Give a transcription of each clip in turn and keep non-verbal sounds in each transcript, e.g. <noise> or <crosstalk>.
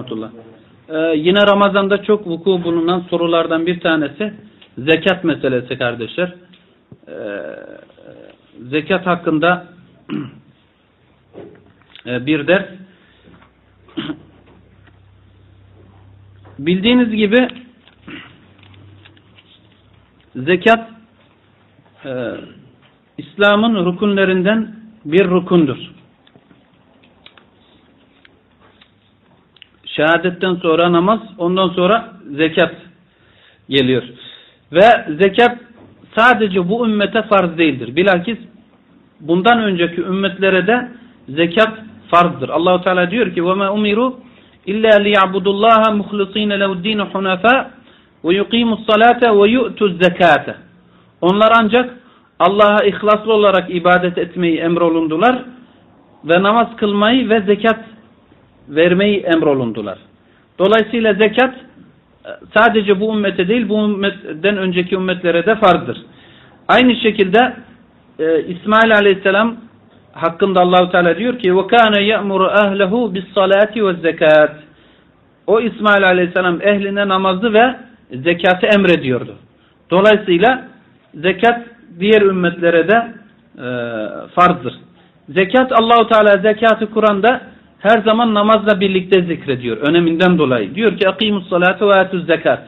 rahmetullah. Ee, yine Ramazan'da çok vuku bulunan sorulardan bir tanesi zekat meselesi kardeşler. Ee, zekat hakkında <clears throat> e, bir ders. <clears throat> Bildiğiniz gibi zekat e, İslam'ın rukunlerinden bir rukundur. Şehadetten sonra namaz, ondan sonra zekat geliyor. Ve zekat sadece bu ümmete farz değildir. Bilakis bundan önceki ümmetlere de zekat farzdır. Allahu Teala diyor ki: "Ve ma umiru illa liya'budullaha muhlisina lehu'd-din hunafa ve yuqimus salate ve yu'tuz zekate." Onlar ancak Allah'a ihlaslı olarak ibadet etmeyi emrolundular ve namaz kılmayı ve zekat vermeyi emrolundular. Dolayısıyla zekat e, sadece bu ümmete değil bu ümmetten önceki ümmetlere de farzdır. Aynı şekilde e, İsmail Aleyhisselam hakkında Allahu Teala diyor ki ve kana ya'muru ahlehu bis salati ve zekat. O İsmail Aleyhisselam ehline namazı ve zekatı emrediyordu. Dolayısıyla zekat diğer ümmetlere de e, farzdır. Zekat Allahu Teala zekatı Kur'an'da her zaman namazla birlikte zikrediyor. Öneminden dolayı. Diyor ki akimus salate ve zekat.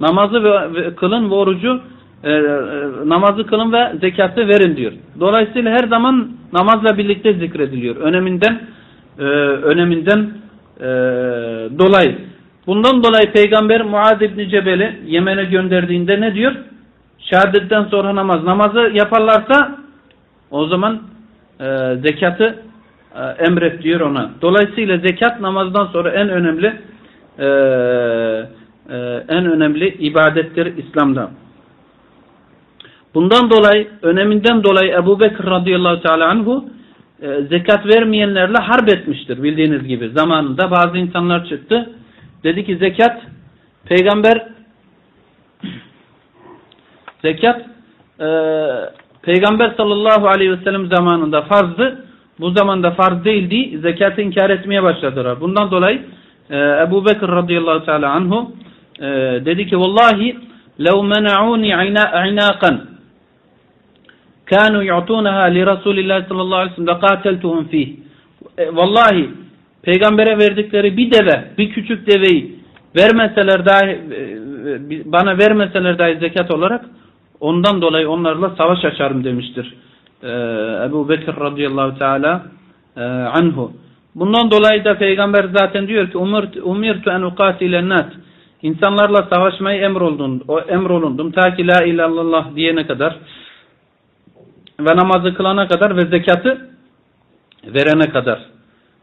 Namazı ve, ve kılın ve orucu e, e, namazı kılın ve zekatı verin diyor. Dolayısıyla her zaman namazla birlikte zikrediliyor. Öneminden e, öneminden e, dolayı. Bundan dolayı Peygamber Muaz İbni Cebel'i Yemen'e gönderdiğinde ne diyor? Şehadetten sonra namaz. Namazı yaparlarsa o zaman e, zekatı emret diyor ona. Dolayısıyla zekat namazdan sonra en önemli e, e, en önemli ibadettir İslam'da. Bundan dolayı öneminden dolayı Ebu Bekir radıyallahu teala anhu e, zekat vermeyenlerle harp etmiştir bildiğiniz gibi. Zamanında bazı insanlar çıktı. Dedi ki zekat peygamber zekat e, peygamber sallallahu aleyhi ve sellem zamanında farzdı bu zamanda farz değildi. Zekatı inkar etmeye başladılar. Bundan dolayı e, Ebu Bekir radıyallahu teala anhu e, dedi ki vallahi mena'uni aynaqan kanu yu'tunaha li Resulillah sallallahu aleyhi ve sellem lekateltuhum fih. E, vallahi peygambere verdikleri bir deve, bir küçük deveyi vermeseler dahi e, e, bana vermeseler dahi zekat olarak ondan dolayı onlarla savaş açarım demiştir. E, Ebu Bekir radıyallahu teala e, anhu. Bundan dolayı da peygamber zaten diyor ki umirtu en ukatile nas. İnsanlarla savaşmayı emrolundum, o emrolundum ta ki la ilallah diyene kadar ve namazı kılana kadar ve zekatı verene kadar.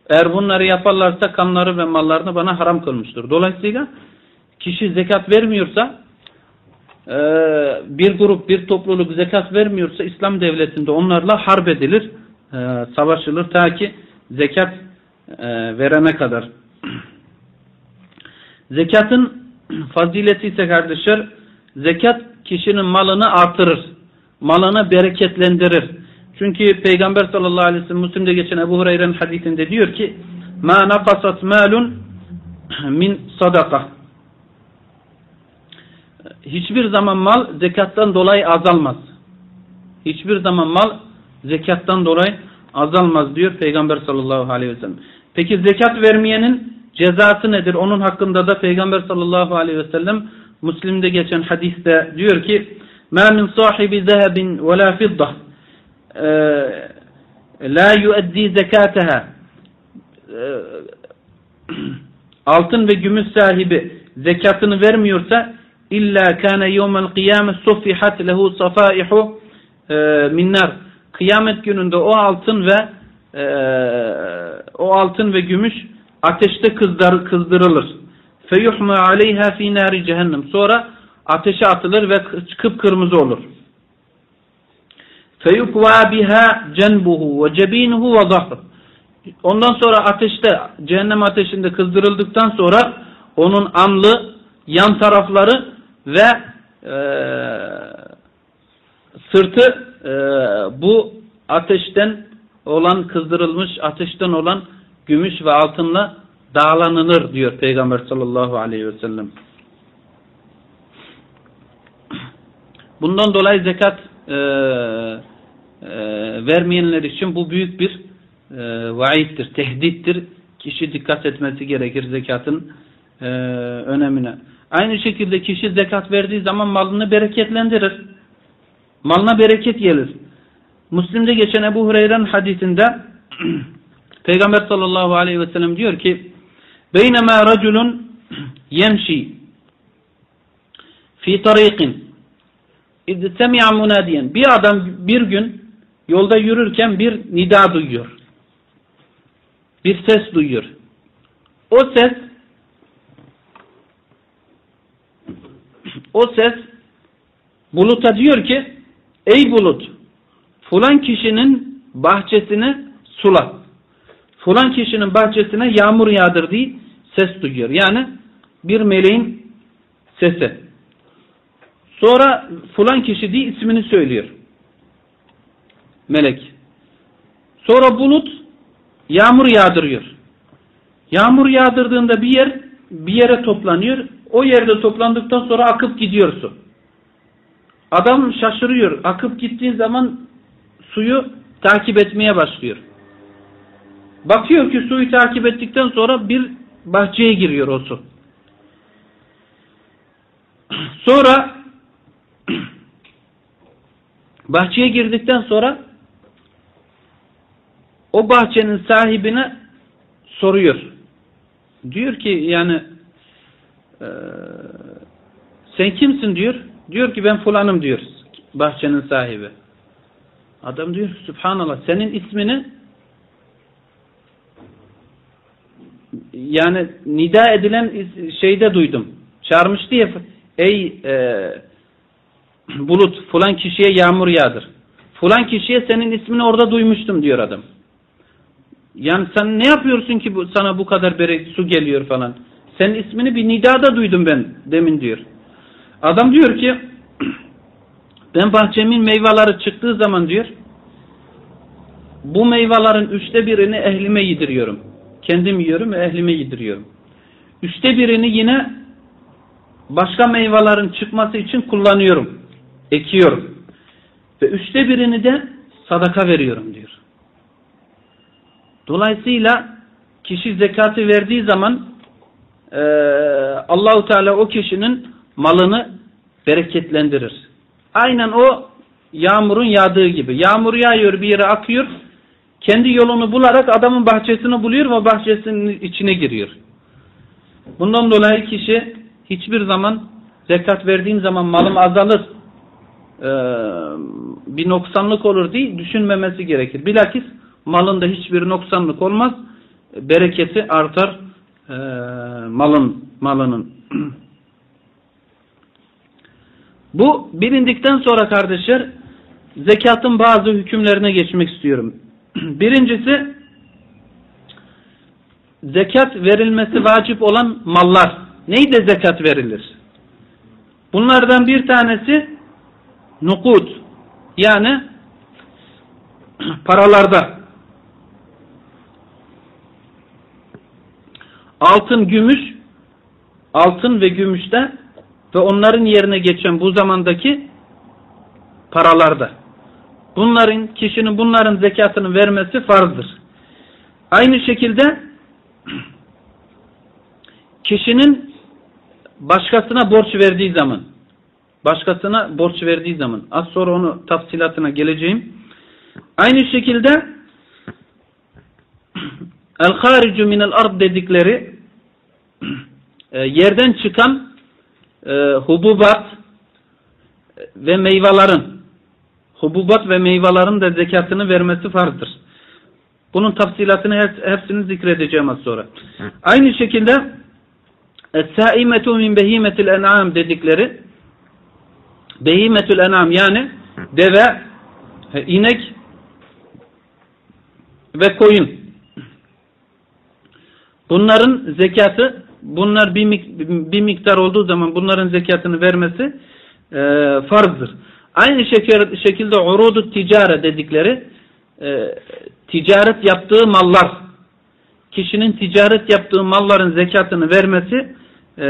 Eğer bunları yaparlarsa kanları ve mallarını bana haram kılmıştır. Dolayısıyla kişi zekat vermiyorsa ee, ee, bir grup, bir topluluk zekat vermiyorsa İslam devletinde onlarla harp edilir, ee, savaşılır ta ki zekat e, verene kadar. <clears throat> Zekatın fazileti ise kardeşler, zekat kişinin malını artırır, malını bereketlendirir. Çünkü Peygamber sallallahu aleyhi ve sellem Müslim'de geçen Ebu Hureyre'nin hadisinde diyor ki: "Ma nafasat malun min sadaka." hiçbir zaman mal zekattan dolayı azalmaz. Hiçbir zaman mal zekattan dolayı azalmaz diyor Peygamber sallallahu aleyhi ve sellem. Peki zekat vermeyenin cezası nedir? Onun hakkında da Peygamber sallallahu aleyhi ve sellem Müslim'de geçen hadiste diyor ki مَا مِنْ صَاحِبِ ذَهَبٍ وَلَا فِضَّةٍ la yuaddi zekataha altın ve gümüş sahibi zekatını vermiyorsa İlla kana yevmel kıyame suffihat lehu safaihu e, minnar. Kıyamet gününde o altın ve e, o altın ve gümüş ateşte kızdır, kızdırılır. Feyuhma aleyha fi nari cehennem. Sonra ateşe atılır ve kıpkırmızı olur. Feyukva biha cenbuhu ve cebinuhu ve. Ondan sonra ateşte, cehennem ateşinde kızdırıldıktan sonra onun amlı, yan tarafları ve e, sırtı e, bu ateşten olan kızdırılmış ateşten olan gümüş ve altınla dağlanılır diyor Peygamber sallallahu aleyhi ve sellem. Bundan dolayı zekat e, e, vermeyenler için bu büyük bir e, vaittir, tehdittir. Kişi dikkat etmesi gerekir zekatın e, önemine. Aynı şekilde kişi zekat verdiği zaman malını bereketlendirir. Malına bereket gelir. Müslim'de geçen Ebu Hureyre'nin hadisinde <clears throat> Peygamber sallallahu aleyhi ve sellem diyor ki Beynema raculun yemşi fi tariqin İz semi'a munadiyen. Bir adam bir gün yolda yürürken bir nida duyuyor. Bir ses duyuyor. O ses o ses buluta diyor ki ey bulut fulan kişinin bahçesini sula. Fulan kişinin bahçesine yağmur yağdır diye ses duyuyor. Yani bir meleğin sesi. Sonra fulan kişi diye ismini söylüyor. Melek. Sonra bulut yağmur yağdırıyor. Yağmur yağdırdığında bir yer bir yere toplanıyor. O yerde toplandıktan sonra akıp gidiyorsun. Adam şaşırıyor. Akıp gittiği zaman suyu takip etmeye başlıyor. Bakıyor ki suyu takip ettikten sonra bir bahçeye giriyor o su. Sonra <clears throat> bahçeye girdikten sonra o bahçenin sahibine soruyor. Diyor ki yani e, sen kimsin diyor. Diyor ki ben fulanım diyor bahçenin sahibi. Adam diyor Subhanallah senin ismini yani nida edilen şeyde duydum. Çağırmış diye ey e, bulut fulan kişiye yağmur yağdır. Fulan kişiye senin ismini orada duymuştum diyor adam. Yani sen ne yapıyorsun ki bu, sana bu kadar bere, su geliyor falan. Senin ismini bir nidada duydum ben demin diyor. Adam diyor ki <clears throat> ben bahçemin meyveleri çıktığı zaman diyor bu meyvelerin üçte birini ehlime yediriyorum. Kendim yiyorum ve ehlime yediriyorum. Üçte birini yine başka meyvelerin çıkması için kullanıyorum. Ekiyorum. Ve üçte birini de sadaka veriyorum diyor. Dolayısıyla kişi zekatı verdiği zaman e, Allahu Teala o kişinin malını bereketlendirir. Aynen o yağmurun yağdığı gibi. Yağmur yağıyor bir yere akıyor. Kendi yolunu bularak adamın bahçesini buluyor ve bahçesinin içine giriyor. Bundan dolayı kişi hiçbir zaman zekat verdiğim zaman malım azalır e, bir noksanlık olur diye düşünmemesi gerekir. Bilakis malında hiçbir noksanlık olmaz. Bereketi artar e, malın malının. Bu bilindikten sonra kardeşler zekatın bazı hükümlerine geçmek istiyorum. <clears throat> Birincisi zekat verilmesi vacip olan mallar. Neyde zekat verilir? Bunlardan bir tanesi nukud yani <clears throat> paralarda altın, gümüş altın ve gümüşte ve onların yerine geçen bu zamandaki paralarda. Bunların kişinin bunların zekatını vermesi farzdır. Aynı şekilde kişinin başkasına borç verdiği zaman başkasına borç verdiği zaman az sonra onu tafsilatına geleceğim. Aynı şekilde el haricu minel ard dedikleri e, yerden çıkan e, hububat ve meyvelerin hububat ve meyvelerin de zekatını vermesi farzdır. Bunun tafsilatını hepsini zikredeceğim az sonra. Aynı şekilde Es-saimetu min behimetil en'am dedikleri Behimetül enam yani deve, inek ve koyun. Bunların zekatı bunlar bir, bir miktar olduğu zaman bunların zekatını vermesi e, farzdır. Aynı şekilde urudu ticare dedikleri e, ticaret yaptığı mallar kişinin ticaret yaptığı malların zekatını vermesi e,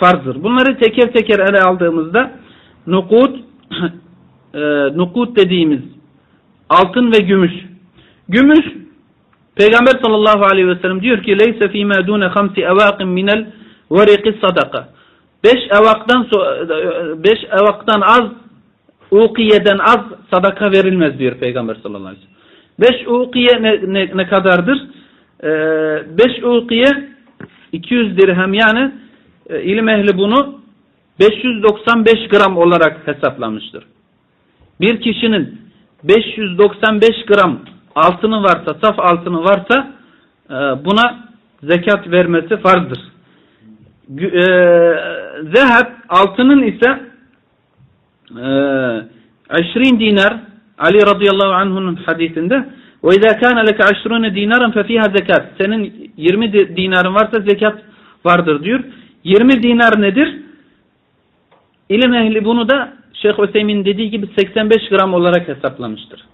farzdır. Bunları teker teker ele aldığımızda nukut <coughs> e, nukut dediğimiz altın ve gümüş. Gümüş Peygamber sallallahu aleyhi ve sellem diyor ki leyse fîmâ dûne hamsi evâkin minel veriki sadaka. Beş evaktan, beş evaktan az ukiyeden az sadaka verilmez diyor Peygamber sallallahu aleyhi ve sellem. Beş ukiye ne, ne, ne kadardır? Ee, beş ukiye 200 dirhem yani e, ilim ehli bunu 595 gram olarak hesaplamıştır. Bir kişinin 595 gram altını varsa, saf altını varsa e, buna zekat vermesi farzdır. E, zehab altının ise e, 20 dinar Ali radıyallahu anh'un hadisinde ve izâ kâne leke aşrûne dinarın zekat. Senin 20 dinarın varsa zekat vardır diyor. 20 dinar nedir? İlim ehli bunu da Şeyh Hüseyin dediği gibi 85 gram olarak hesaplamıştır.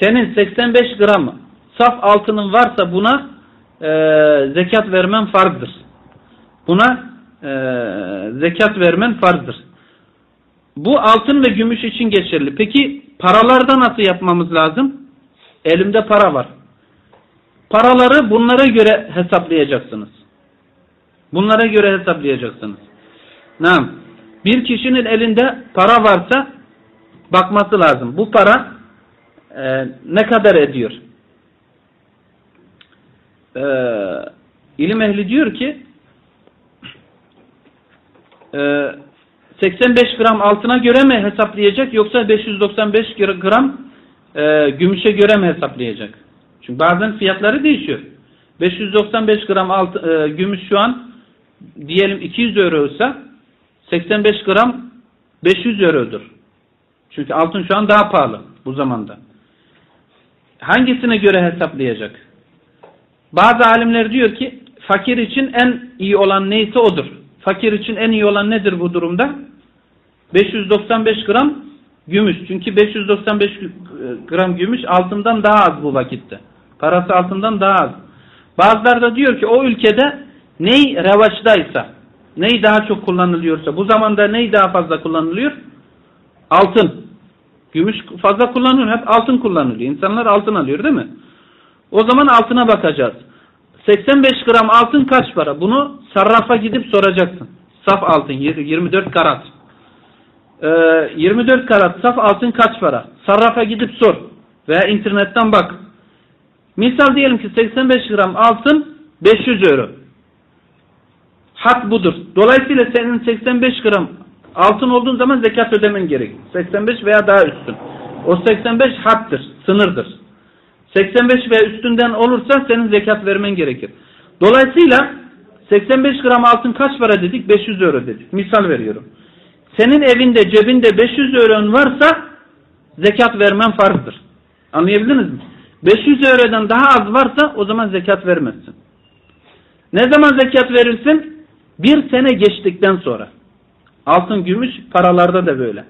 Senin 85 gram saf altının varsa buna e, zekat vermen farzdır. Buna e, zekat vermen farzdır. Bu altın ve gümüş için geçerli. Peki paralarda nasıl yapmamız lazım? Elimde para var. Paraları bunlara göre hesaplayacaksınız. Bunlara göre hesaplayacaksınız. Nam. Bir kişinin elinde para varsa bakması lazım. Bu para e, ne kadar ediyor? E, ilim ehli diyor ki e, 85 gram altına göre mi hesaplayacak yoksa 595 gram e, gümüşe göre mi hesaplayacak? Çünkü bazen fiyatları değişiyor. 595 gram alt, e, gümüş şu an diyelim 200 euro ise 85 gram 500 eurodur. Çünkü altın şu an daha pahalı bu zamanda. Hangisine göre hesaplayacak? Bazı alimler diyor ki fakir için en iyi olan neyse odur. Fakir için en iyi olan nedir bu durumda? 595 gram gümüş. Çünkü 595 gram gümüş altından daha az bu vakitte. Parası altından daha az. Bazıları da diyor ki o ülkede ney revaçtaysa, ney daha çok kullanılıyorsa, bu zamanda ney daha fazla kullanılıyor? Altın. Gümüş fazla kullanılıyor. Hep altın kullanılıyor. İnsanlar altın alıyor değil mi? O zaman altına bakacağız. 85 gram altın kaç para? Bunu sarrafa gidip soracaksın. Saf altın 24 karat. 24 ee, karat saf altın kaç para? Sarrafa gidip sor. Veya internetten bak. Misal diyelim ki 85 gram altın 500 euro. Hak budur. Dolayısıyla senin 85 gram altın olduğun zaman zekat ödemen gerek. 85 veya daha üstün. O 85 haktır, sınırdır. 85 veya üstünden olursa senin zekat vermen gerekir. Dolayısıyla 85 gram altın kaç para dedik? 500 euro dedik. Misal veriyorum. Senin evinde cebinde 500 euron varsa zekat vermen farzdır. Anlayabildiniz mi? 500 eurodan daha az varsa o zaman zekat vermezsin. Ne zaman zekat verirsin? Bir sene geçtikten sonra. Altın, gümüş paralarda da böyle.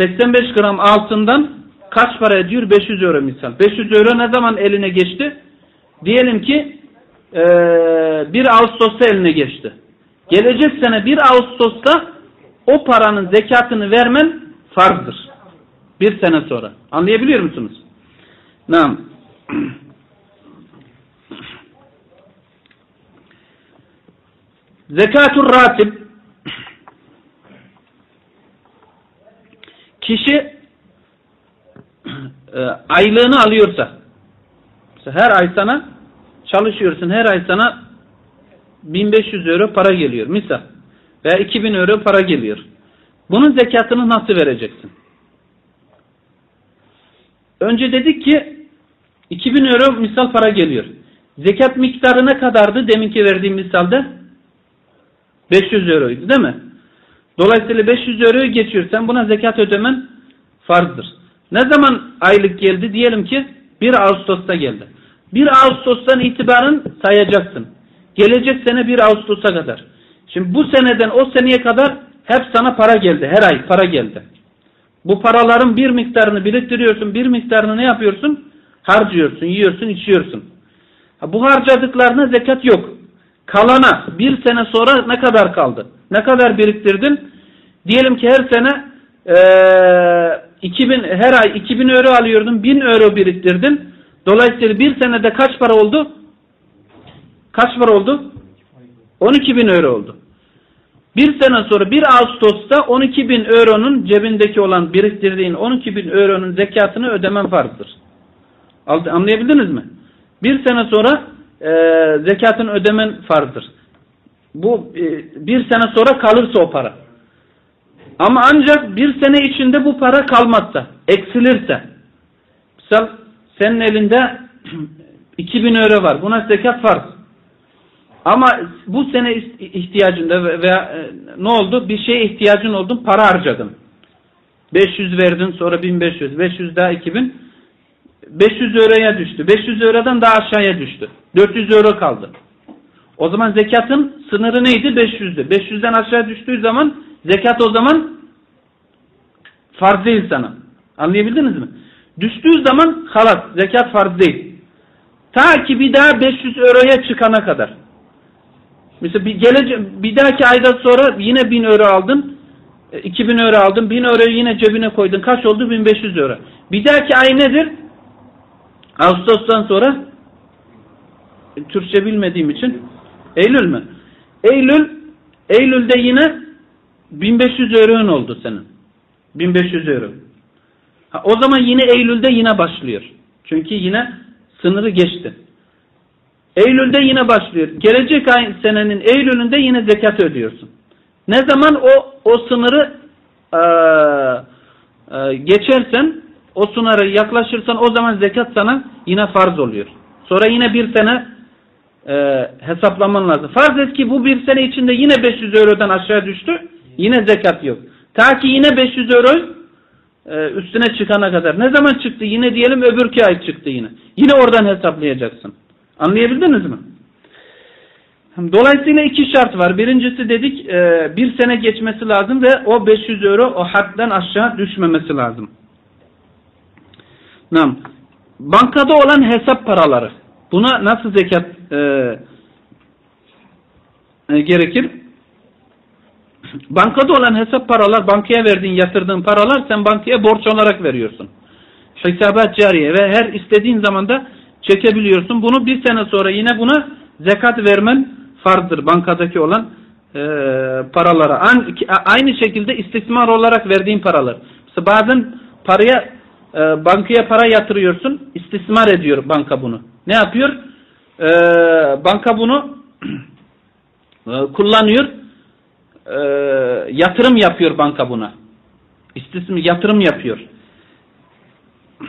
85 gram altından kaç para ediyor? 500 euro misal. 500 euro ne zaman eline geçti? Diyelim ki ee, 1 Ağustos'ta eline geçti. Gelecek sene 1 Ağustos'ta o paranın zekatını vermen farzdır. Bir sene sonra. Anlayabiliyor musunuz? Nam. <clears throat> Zekatur ratib kişi e, aylığını alıyorsa her ay sana çalışıyorsun her ay sana 1500 euro para geliyor misal veya 2000 euro para geliyor. Bunun zekatını nasıl vereceksin? Önce dedik ki 2000 euro misal para geliyor. Zekat miktarı ne kadardı deminki verdiğim misalde? 500 euroydu değil mi? Dolayısıyla 500 euroyu geçiyorsan buna zekat ödemen farzdır. Ne zaman aylık geldi? Diyelim ki 1 Ağustos'ta geldi. 1 Ağustos'tan itibaren sayacaksın. Gelecek sene 1 Ağustos'a kadar. Şimdi bu seneden o seneye kadar hep sana para geldi. Her ay para geldi. Bu paraların bir miktarını biriktiriyorsun. Bir miktarını ne yapıyorsun? Harcıyorsun, yiyorsun, içiyorsun. Bu harcadıklarına zekat yok. Kalana bir sene sonra ne kadar kaldı? Ne kadar biriktirdin? Diyelim ki her sene e, 2000, her ay 2000 euro alıyordun. 1000 euro biriktirdin. Dolayısıyla bir senede kaç para oldu? Kaç para oldu? 12 bin euro oldu. Bir sene sonra 1 Ağustos'ta 12 bin euronun cebindeki olan biriktirdiğin 12 bin euronun zekatını ödemen farzdır. Anlayabildiniz mi? Bir sene sonra e, zekatını ödemen farzdır. Bu e, bir sene sonra kalırsa o para. Ama ancak bir sene içinde bu para kalmazsa, eksilirse. Misal senin elinde <clears throat> 2000 euro var. Buna zekat farz. Ama bu sene ihtiyacında veya e, ne oldu? Bir şeye ihtiyacın oldu, para harcadın. 500 verdin, sonra 1500, 500 daha 2000. 500 euroya düştü. 500 eurodan daha aşağıya düştü. 400 euro kaldı. O zaman zekatın sınırı neydi? 500'dü. 500'den aşağı düştüğü zaman zekat o zaman farz değil sana. Anlayabildiniz mi? Düştüğü zaman halat, zekat farz değil. Ta ki bir daha 500 euroya çıkana kadar. Mesela bir, gelece bir dahaki ayda sonra yine 1000 euro aldın. 2000 e, euro aldın. 1000 euroyu yine cebine koydun. Kaç oldu? 1500 euro. Bir dahaki ay nedir? Ağustos'tan sonra e, Türkçe bilmediğim için Eylül mü? Eylül Eylül'de yine 1500 euro'un oldu senin. 1500 euro. Ha, o zaman yine Eylül'de yine başlıyor. Çünkü yine sınırı geçti. Eylül'de yine başlıyor. Gelecek ay senenin Eylül'ünde yine zekat ödüyorsun. Ne zaman o o sınırı e, e, geçersen, o sınırı yaklaşırsan o zaman zekat sana yine farz oluyor. Sonra yine bir sene e, hesaplaman lazım. Farz et ki bu bir sene içinde yine 500 eurodan aşağı düştü. Yine zekat yok. Ta ki yine 500 euro e, üstüne çıkana kadar. Ne zaman çıktı? Yine diyelim öbürki ay çıktı yine. Yine oradan hesaplayacaksın. Anlayabildiniz mi? Dolayısıyla iki şart var. Birincisi dedik e, bir sene geçmesi lazım ve o 500 euro o hadden aşağı düşmemesi lazım. Nam. Bankada olan hesap paraları. Buna nasıl zekat e, e, gerekir? Bankada olan hesap paralar, bankaya verdiğin, yatırdığın paralar sen bankaya borç olarak veriyorsun. Hesabat cariye ve her istediğin zamanda çekebiliyorsun. Bunu bir sene sonra yine buna zekat vermen farzdır bankadaki olan e, paralara. Aynı şekilde istismar olarak verdiğin paralar. Mesela bazen paraya e, bankaya para yatırıyorsun, istismar ediyor banka bunu. Ne yapıyor? E, banka bunu <clears throat> e, kullanıyor, e, yatırım yapıyor banka buna. İstismar yatırım yapıyor. <clears throat>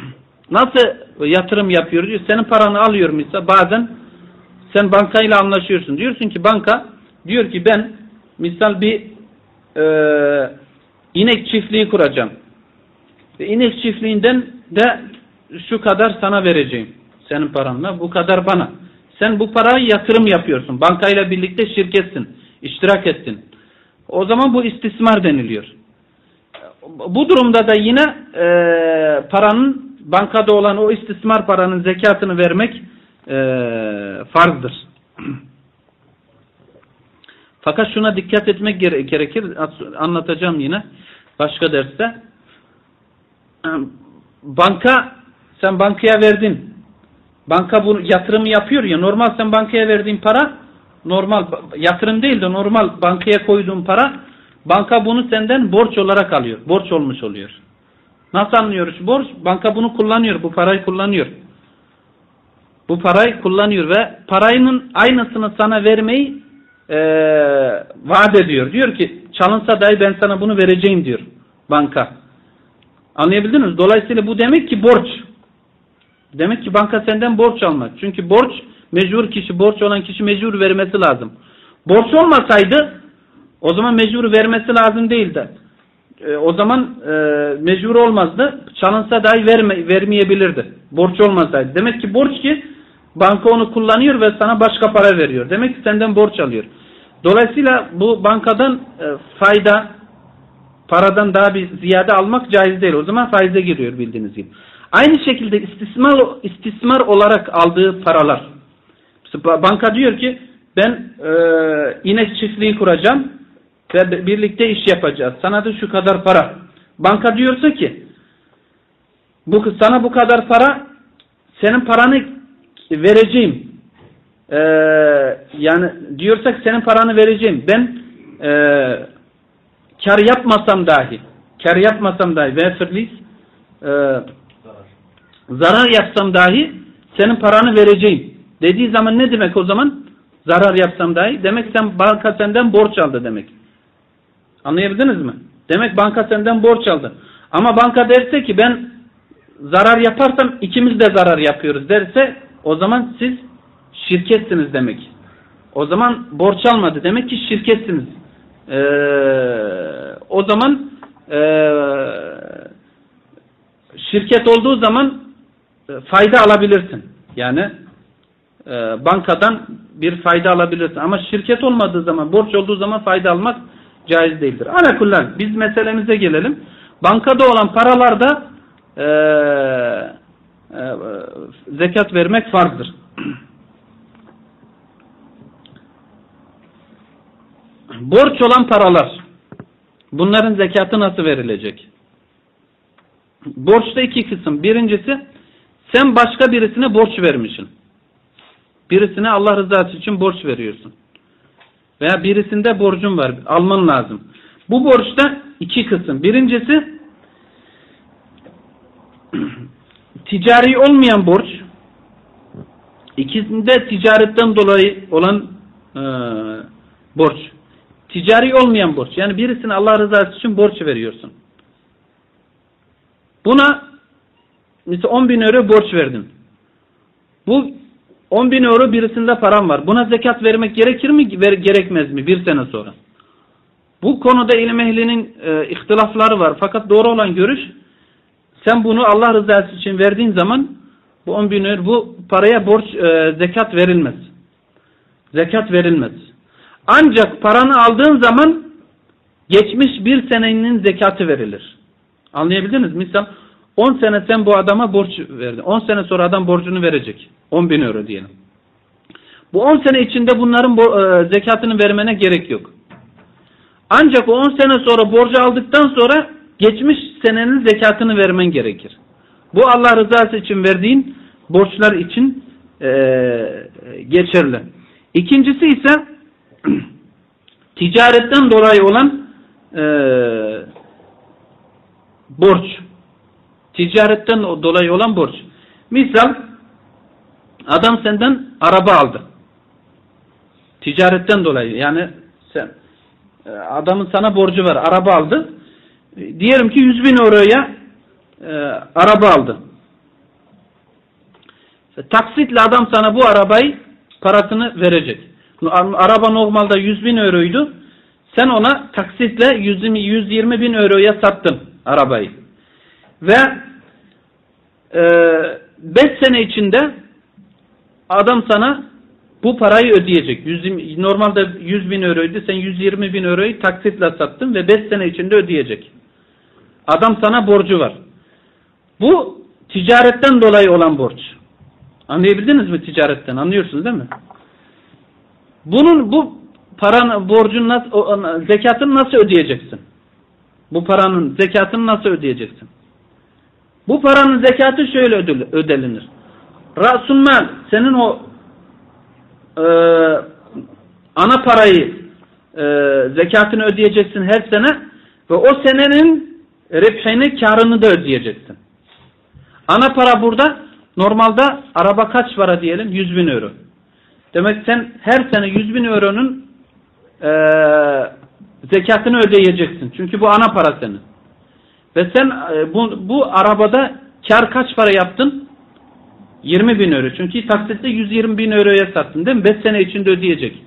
Nasıl yatırım yapıyor diyor. Senin paranı alıyor mesela bazen sen bankayla anlaşıyorsun. Diyorsun ki banka diyor ki ben misal bir e, inek çiftliği kuracağım. Ve inek çiftliğinden de şu kadar sana vereceğim. Senin paranla bu kadar bana. Sen bu parayı yatırım yapıyorsun. Bankayla birlikte şirketsin. iştirak ettin. O zaman bu istismar deniliyor. Bu durumda da yine e, paranın bankada olan o istismar paranın zekatını vermek e, farzdır. <clears throat> Fakat şuna dikkat etmek gerekir. Anlatacağım yine başka derste. <clears throat> Banka sen bankaya verdin. Banka bu yatırım yapıyor ya normal sen bankaya verdiğin para normal yatırım değil de normal bankaya koyduğun para banka bunu senden borç olarak alıyor. Borç olmuş oluyor. Nasıl anlıyoruz borç? Banka bunu kullanıyor. Bu parayı kullanıyor. Bu parayı kullanıyor ve parayının aynısını sana vermeyi e, vaat ediyor. Diyor ki çalınsa dahi ben sana bunu vereceğim diyor banka. Anlayabildiniz? Dolayısıyla bu demek ki borç. Demek ki banka senden borç almak. Çünkü borç mecbur kişi, borç olan kişi mecbur vermesi lazım. Borç olmasaydı o zaman mecbur vermesi lazım değildi e, o zaman e, mecbur olmazdı. Çalınsa dahi verme, vermeyebilirdi. Borç olmasaydı. Demek ki borç ki banka onu kullanıyor ve sana başka para veriyor. Demek ki senden borç alıyor. Dolayısıyla bu bankadan e, fayda paradan daha bir ziyade almak caiz değil. O zaman faize giriyor bildiğiniz gibi. Aynı şekilde istismar, istismar olarak aldığı paralar. Banka diyor ki ben e, inek çiftliği kuracağım ve birlikte iş yapacağız. Sana da şu kadar para. Banka diyorsa ki bu sana bu kadar para senin paranı vereceğim. Ee, yani diyorsak senin paranı vereceğim. Ben e, kar yapmasam dahi kar yapmasam dahi ve firlis e, zarar yapsam dahi senin paranı vereceğim. Dediği zaman ne demek o zaman? Zarar yapsam dahi. Demek sen banka senden borç aldı demek. Anlayabildiniz mi? Demek banka senden borç aldı. Ama banka derse ki ben zarar yaparsam ikimiz de zarar yapıyoruz derse o zaman siz şirketsiniz demek. O zaman borç almadı. Demek ki şirketsiniz. Ee, o zaman e, şirket olduğu zaman fayda alabilirsin. Yani e, bankadan bir fayda alabilirsin. Ama şirket olmadığı zaman, borç olduğu zaman fayda almak caiz değildir. Alakullan biz meselemize gelelim. Bankada olan paralarda e, e, zekat vermek farzdır. <clears throat> Borç olan paralar bunların zekatı nasıl verilecek? Borçta iki kısım. Birincisi sen başka birisine borç vermişsin. Birisine Allah rızası için borç veriyorsun. Veya birisinde borcun var. Alman lazım. Bu borçta iki kısım. Birincisi <clears throat> ticari olmayan borç. İkisinde ticaretten dolayı olan e, borç. Ticari olmayan borç. Yani birisine Allah rızası için borç veriyorsun. Buna mesela 10 bin euro borç verdin. Bu 10 bin euro birisinde param var. Buna zekat vermek gerekir mi? Ver, gerekmez mi? Bir sene sonra. Bu konuda ilim ehlinin e, ihtilafları var. Fakat doğru olan görüş sen bunu Allah rızası için verdiğin zaman bu 10 bin euro bu paraya borç e, zekat verilmez. Zekat verilmez. Ancak paranı aldığın zaman geçmiş bir senenin zekatı verilir. Anlayabildiniz mi? Misal 10 sene sen bu adama borç verdin. 10 sene sonra adam borcunu verecek. 10 bin euro diyelim. Bu 10 sene içinde bunların e, zekatını vermene gerek yok. Ancak o 10 sene sonra borcu aldıktan sonra geçmiş senenin zekatını vermen gerekir. Bu Allah rızası için verdiğin borçlar için e, geçerli. İkincisi ise <clears throat> ticaretten dolayı olan e, borç. Ticaretten dolayı olan borç. Misal adam senden araba aldı. Ticaretten dolayı yani sen e, adamın sana borcu var. Araba aldı. Diyelim ki 100 bin euroya e, araba aldı. Taksitle adam sana bu arabayı parasını verecek. Araba normalde 100 bin euroydu. Sen ona taksitle 120, 120 bin euroya sattın arabayı. Ve 5 e, sene içinde adam sana bu parayı ödeyecek. 100, normalde 100 bin euroydu. Sen 120 bin euroyu taksitle sattın ve 5 sene içinde ödeyecek. Adam sana borcu var. Bu ticaretten dolayı olan borç. Anlayabildiniz mi ticaretten? Anlıyorsunuz değil mi? Bunun bu paranın borcun nasıl zekatını nasıl ödeyeceksin? Bu paranın zekatını nasıl ödeyeceksin? Bu paranın zekatı şöyle ödelenir. Rasunmal senin o e, ana parayı e, zekatını ödeyeceksin her sene ve o senenin ribhini karını da ödeyeceksin. Ana para burada normalde araba kaç para diyelim? 100 bin euro. Demek sen her sene 100 bin euronun e, zekatını ödeyeceksin. Çünkü bu ana para senin. Ve sen e, bu, bu arabada kar kaç para yaptın? 20 bin euro. Çünkü taksitte 120 bin euroya sattın değil mi? 5 sene içinde ödeyecek.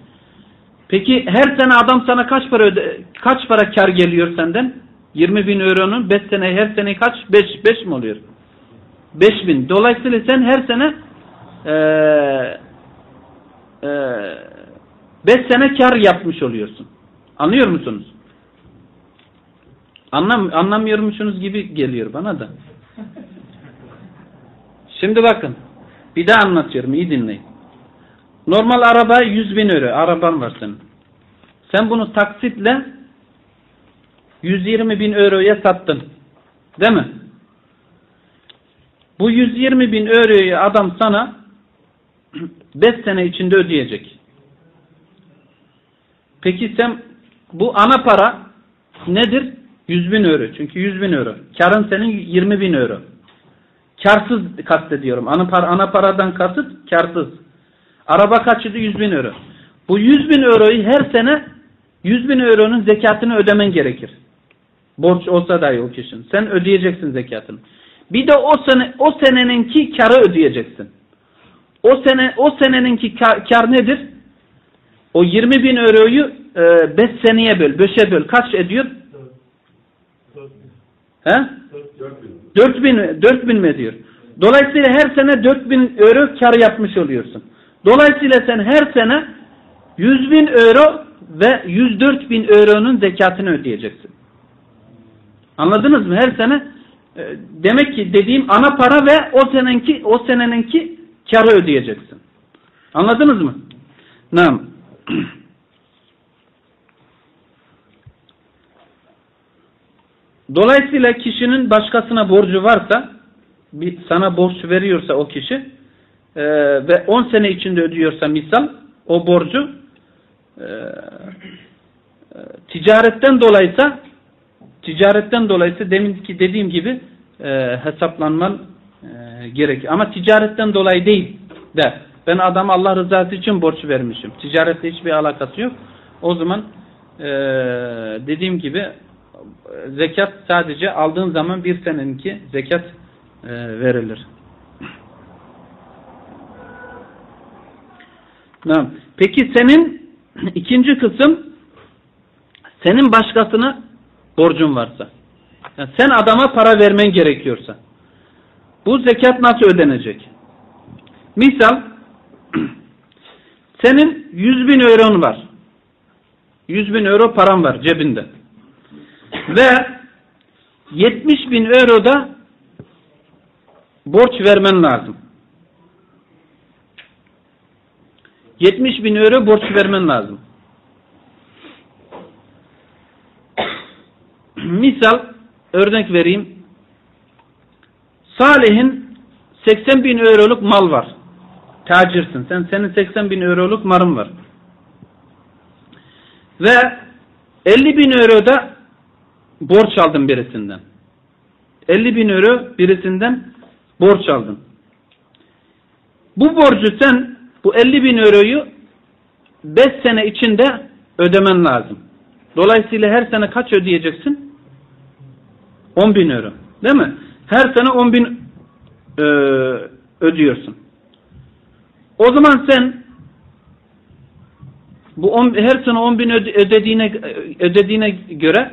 Peki her sene adam sana kaç para öde, kaç para kar geliyor senden? 20 bin euronun 5 sene her sene kaç? 5, 5 mi oluyor? 5 bin. Dolayısıyla sen her sene eee 5 ee, sene kar yapmış oluyorsun. Anlıyor musunuz? Anlam anlamıyormuşsunuz gibi geliyor bana da. Şimdi bakın. Bir daha anlatıyorum. iyi dinleyin. normal araba 100 bin euro. Araban var senin. Sen bunu taksitle 120 bin euroya sattın. Değil mi? Bu 120 bin euroyu adam sana <clears throat> 5 sene içinde ödeyecek. Peki sen bu ana para nedir? 100 bin euro. Çünkü 100 bin euro. Karın senin 20 bin euro. Karsız kastediyorum. Ana, para, ana paradan kasıt karsız. Araba kaçıydı? 100 bin euro. Bu 100 bin euroyu her sene 100 bin euronun zekatını ödemen gerekir. Borç olsa dahi o kişinin. Sen ödeyeceksin zekatını. Bir de o sene o seneninki karı ödeyeceksin. O sene o seneninki kar, kar nedir? O 20 bin euroyu 5 e, seneye böl, 5'e böl. Kaç ediyor? 4 He? 4 bin, 4 bin mi ediyor? Dolayısıyla her sene 4 bin euro kar yapmış oluyorsun. Dolayısıyla sen her sene 100 bin euro ve 104 bin euronun zekatını ödeyeceksin. Anladınız mı? Her sene e, demek ki dediğim ana para ve o seneninki o seneninki karı ödeyeceksin. Anladınız mı? Nam. <clears throat> Dolayısıyla kişinin başkasına borcu varsa bir sana borç veriyorsa o kişi e, ve 10 sene içinde ödüyorsa misal o borcu e, e, ticaretten dolayıysa ticaretten dolayıysa deminki dediğim gibi e, hesaplanman e, gerek. Ama ticaretten dolayı değil de ben adam Allah rızası için borç vermişim. Ticarette hiçbir alakası yok. O zaman e, dediğim gibi zekat sadece aldığın zaman bir seneninki zekat e, verilir. Peki senin <clears throat> ikinci kısım senin başkasına borcun varsa. Yani sen adama para vermen gerekiyorsa. Bu zekat nasıl ödenecek? Misal <clears throat> senin 100 bin euron var. 100 bin euro param var cebinde. Ve 70 bin euro da borç vermen lazım. 70 bin euro borç vermen lazım. Misal örnek vereyim. Salih'in 80 bin euroluk mal var. Tacirsin. Sen senin 80 bin euroluk marın var. Ve 50 bin euro da borç aldın birisinden. 50 bin euro birisinden borç aldın. Bu borcu sen bu 50 bin euroyu 5 sene içinde ödemen lazım. Dolayısıyla her sene kaç ödeyeceksin? 10 bin euro. Değil mi? Her sene 10 bin e, ödüyorsun. O zaman sen bu on, her sene 10 bin ödediğine, ödediğine göre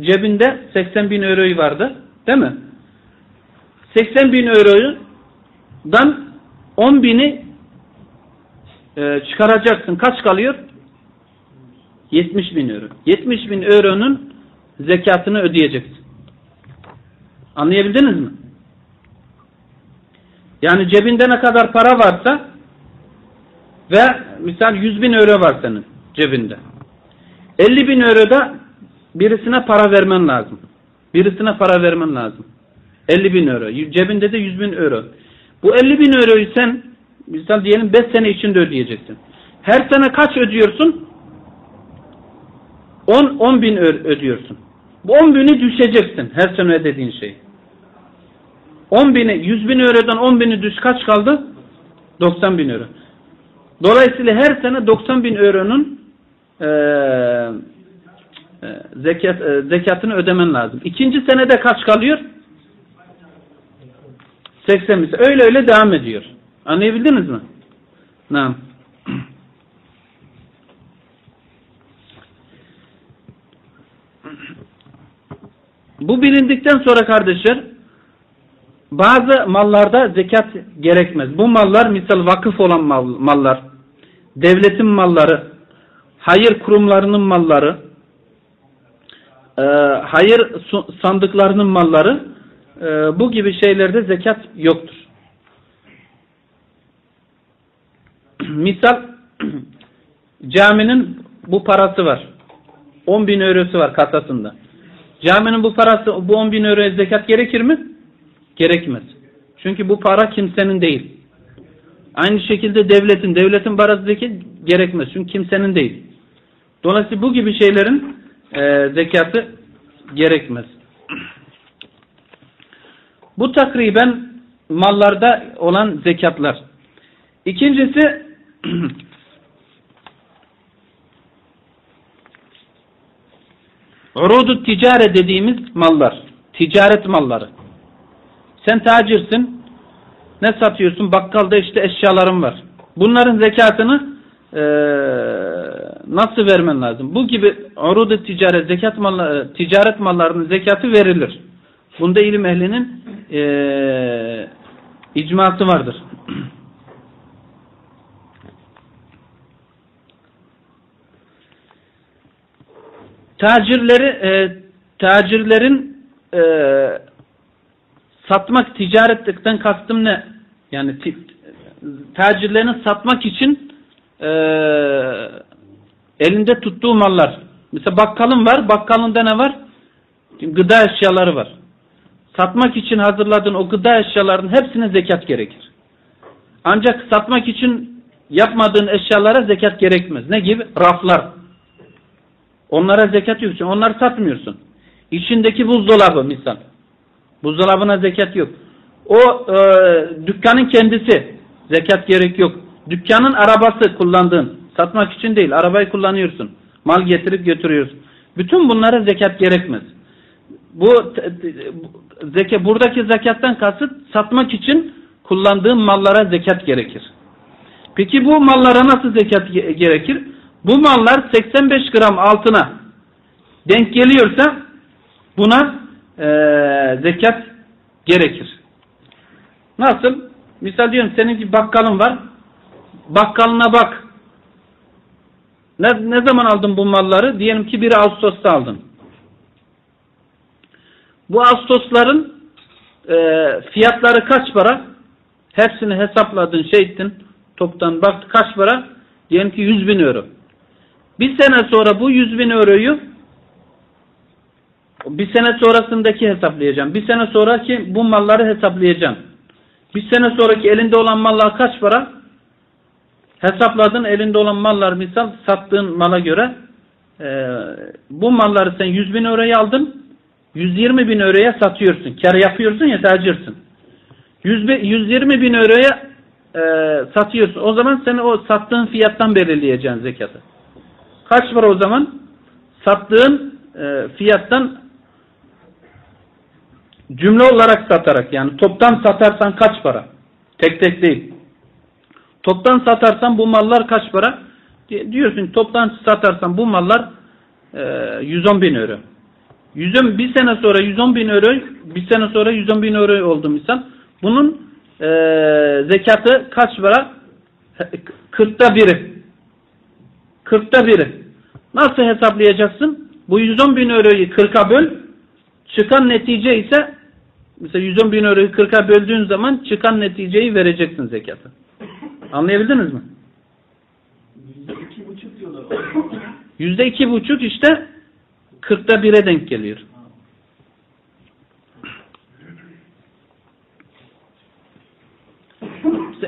cebinde 80 bin euroyu vardı. Değil mi? 80 bin eurodan 10 bini e, çıkaracaksın. Kaç kalıyor? 70 bin euro. 70 bin euronun zekatını ödeyeceksin. Anlayabildiniz mi? Yani cebinde ne kadar para varsa ve misal 100 bin euro var senin cebinde. 50 bin euro da birisine para vermen lazım. Birisine para vermen lazım. 50 bin euro. Cebinde de 100 bin euro. Bu 50 bin euroyu sen misal diyelim 5 sene içinde ödeyeceksin. Her sene kaç ödüyorsun? 10, 10 bin ödüyorsun. Bu 10 bini düşeceksin her sene ödediğin şey. 10 bini, 100 bin eurodan 10 bini düş kaç kaldı? 90 bin euro. Dolayısıyla her sene 90 bin euronun e, zekat, e, zekatını ödemen lazım. İkinci senede kaç kalıyor? 80 bin. Öyle öyle devam ediyor. Anlayabildiniz mi? Tamam. Bu bilindikten sonra kardeşler bazı mallarda zekat gerekmez. Bu mallar misal vakıf olan mal, mallar, devletin malları, hayır kurumlarının malları, e, hayır sandıklarının malları e, bu gibi şeylerde zekat yoktur. <clears throat> misal <clears throat> caminin bu parası var. 10 bin eurosu var kasasında. Caminin bu parası, bu 10 bin euroya zekat gerekir mi? Gerekmez. Çünkü bu para kimsenin değil. Aynı şekilde devletin, devletin parası zekat gerekmez. Çünkü kimsenin değil. Dolayısıyla bu gibi şeylerin e, zekatı gerekmez. Bu takriben mallarda olan zekatlar. İkincisi <clears throat> urudu ticare dediğimiz mallar. Ticaret malları. Sen tacirsin. Ne satıyorsun? Bakkalda işte eşyalarım var. Bunların zekatını e, nasıl vermen lazım? Bu gibi urudu ticaret, zekat malları, ticaret mallarının zekatı verilir. Bunda ilim ehlinin e, icması vardır. <clears throat> Tacirleri, e, tacirlerin e, satmak, ticaretlikten kastım ne? Yani tacirlerin satmak için e, elinde tuttuğu mallar. Mesela bakkalın var, bakkalında ne var? Gıda eşyaları var satmak için hazırladığın o gıda eşyalarının hepsine zekat gerekir. Ancak satmak için yapmadığın eşyalara zekat gerekmez. Ne gibi? Raflar. Onlara zekat yok. Onları satmıyorsun. İçindeki buzdolabı misal. Buzdolabına zekat yok. O e, dükkanın kendisi zekat gerek yok. Dükkanın arabası kullandığın. Satmak için değil. Arabayı kullanıyorsun. Mal getirip götürüyorsun. Bütün bunlara zekat gerekmez bu zeke buradaki zekattan kasıt satmak için kullandığın mallara zekat gerekir. Peki bu mallara nasıl zekat gerekir? Bu mallar 85 gram altına denk geliyorsa buna e, zekat gerekir. Nasıl? Misal diyorum senin bir bakkalın var. Bakkalına bak. Ne, ne zaman aldın bu malları? Diyelim ki 1 Ağustos'ta aldın. Bu Ağustosların e, fiyatları kaç para? Hepsini hesapladın, şey ettin, toptan baktı kaç para? Diyelim ki 100 bin euro. Bir sene sonra bu 100 bin euroyu bir sene sonrasındaki hesaplayacağım. Bir sene sonraki bu malları hesaplayacağım. Bir sene sonraki elinde olan mallar kaç para? Hesapladın elinde olan mallar misal sattığın mala göre e, bu malları sen 100 bin euroya aldın. 120 bin euroya satıyorsun. Kar yapıyorsun ya tacirsin. 120 bin euroya e, satıyorsun. O zaman seni o sattığın fiyattan belirleyeceksin zekatı. Kaç para o zaman? Sattığın e, fiyattan cümle olarak satarak yani toptan satarsan kaç para? Tek tek değil. Toptan satarsan bu mallar kaç para? Diyorsun toptan satarsan bu mallar e, 110 bin euro. Yüzün bir sene sonra 110 bin euro, bir sene sonra 110 bin euro oldu misal. Bunun e, zekatı kaç para? Kırkta biri. Kırkta biri. Nasıl hesaplayacaksın? Bu 110 bin euroyu kırka böl. Çıkan netice ise mesela 110 bin euroyu kırka böldüğün zaman çıkan neticeyi vereceksin zekatı. Anlayabildiniz mi? Yüzde iki buçuk işte Kırkta bire denk geliyor.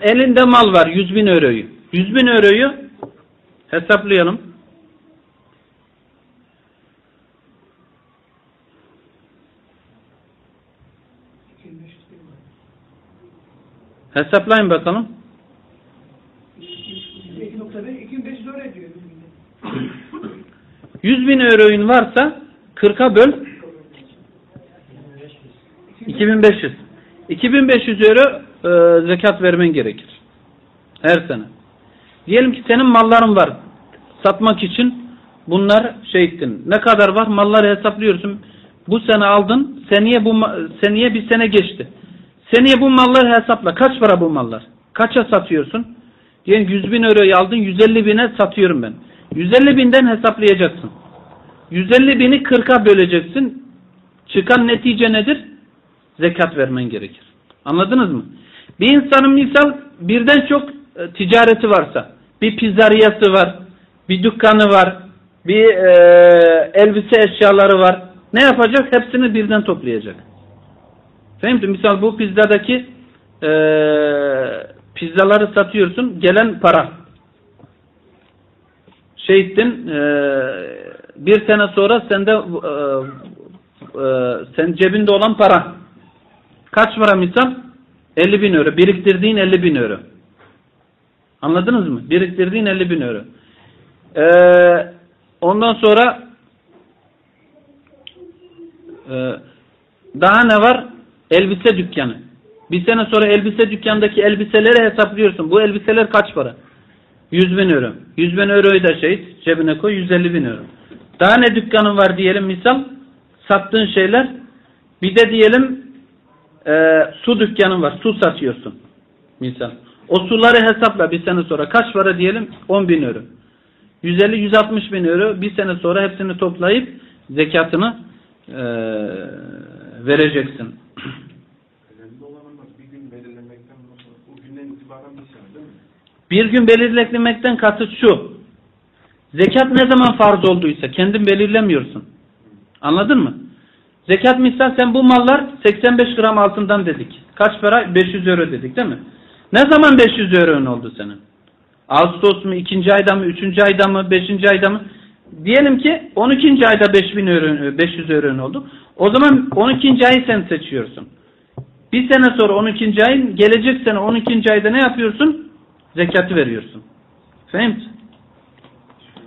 elinde mal var yüz bin euroyu. Yüz bin euroyu hesaplayalım. Hesaplayın bakalım. 100 bin euroyun varsa 40'a böl 2500. 2500 euro e, zekat vermen gerekir. Her sene. Diyelim ki senin malların var. Satmak için bunlar şey ettin. Ne kadar var? Malları hesaplıyorsun. Bu sene aldın. Seneye bu seneye bir sene geçti. Seneye bu malları hesapla. Kaç para bu mallar? Kaça satıyorsun? Diyelim 100 bin euroyu aldın. 150 bine satıyorum ben. 150 binden hesaplayacaksın. 150 bini 40'a böleceksin. Çıkan netice nedir? Zekat vermen gerekir. Anladınız mı? Bir insanın misal birden çok e, ticareti varsa, bir pizzeriyası var, bir dükkanı var, bir e, elbise eşyaları var. Ne yapacak? Hepsini birden toplayacak. Fehmdin? Misal bu pizzadaki e, pizzaları satıyorsun. Gelen para. Ettin e, bir sene sonra sende e, e, sen cebinde olan para. Kaç para misal? 50 bin euro. Biriktirdiğin 50 bin euro. Anladınız mı? Biriktirdiğin 50 bin euro. Ee, ondan sonra e, daha ne var? Elbise dükkanı. Bir sene sonra elbise dükkandaki elbiseleri hesaplıyorsun. Bu elbiseler kaç para? 100 bin euro. 100 bin euroyu da şey cebine koy 150 bin euro. Daha ne dükkanın var diyelim misal sattığın şeyler. Bir de diyelim e, su dükkanın var. Su satıyorsun. Misal. O suları hesapla bir sene sonra. Kaç para diyelim? 10 bin euro. 150-160 bin euro bir sene sonra hepsini toplayıp zekatını e, vereceksin. <clears throat> bir gün belirlemekten o günden itibaren bir sene değil mi? Bir gün belirlemekten kasıt şu. Zekat ne zaman farz olduysa kendin belirlemiyorsun. Anladın mı? Zekat misal sen bu mallar 85 gram altından dedik. Kaç para? 500 euro dedik değil mi? Ne zaman 500 euro oldu senin? Ağustos mu, ikinci ayda mı, üçüncü ayda mı, beşinci ayda mı? Diyelim ki 12. ayda 5000 euro, 500 euro oldu. O zaman 12. ayı sen seçiyorsun. Bir sene sonra 12. ayın, gelecek sene 12. ayda ne yapıyorsun? Zekatı veriyorsun. Fehmt?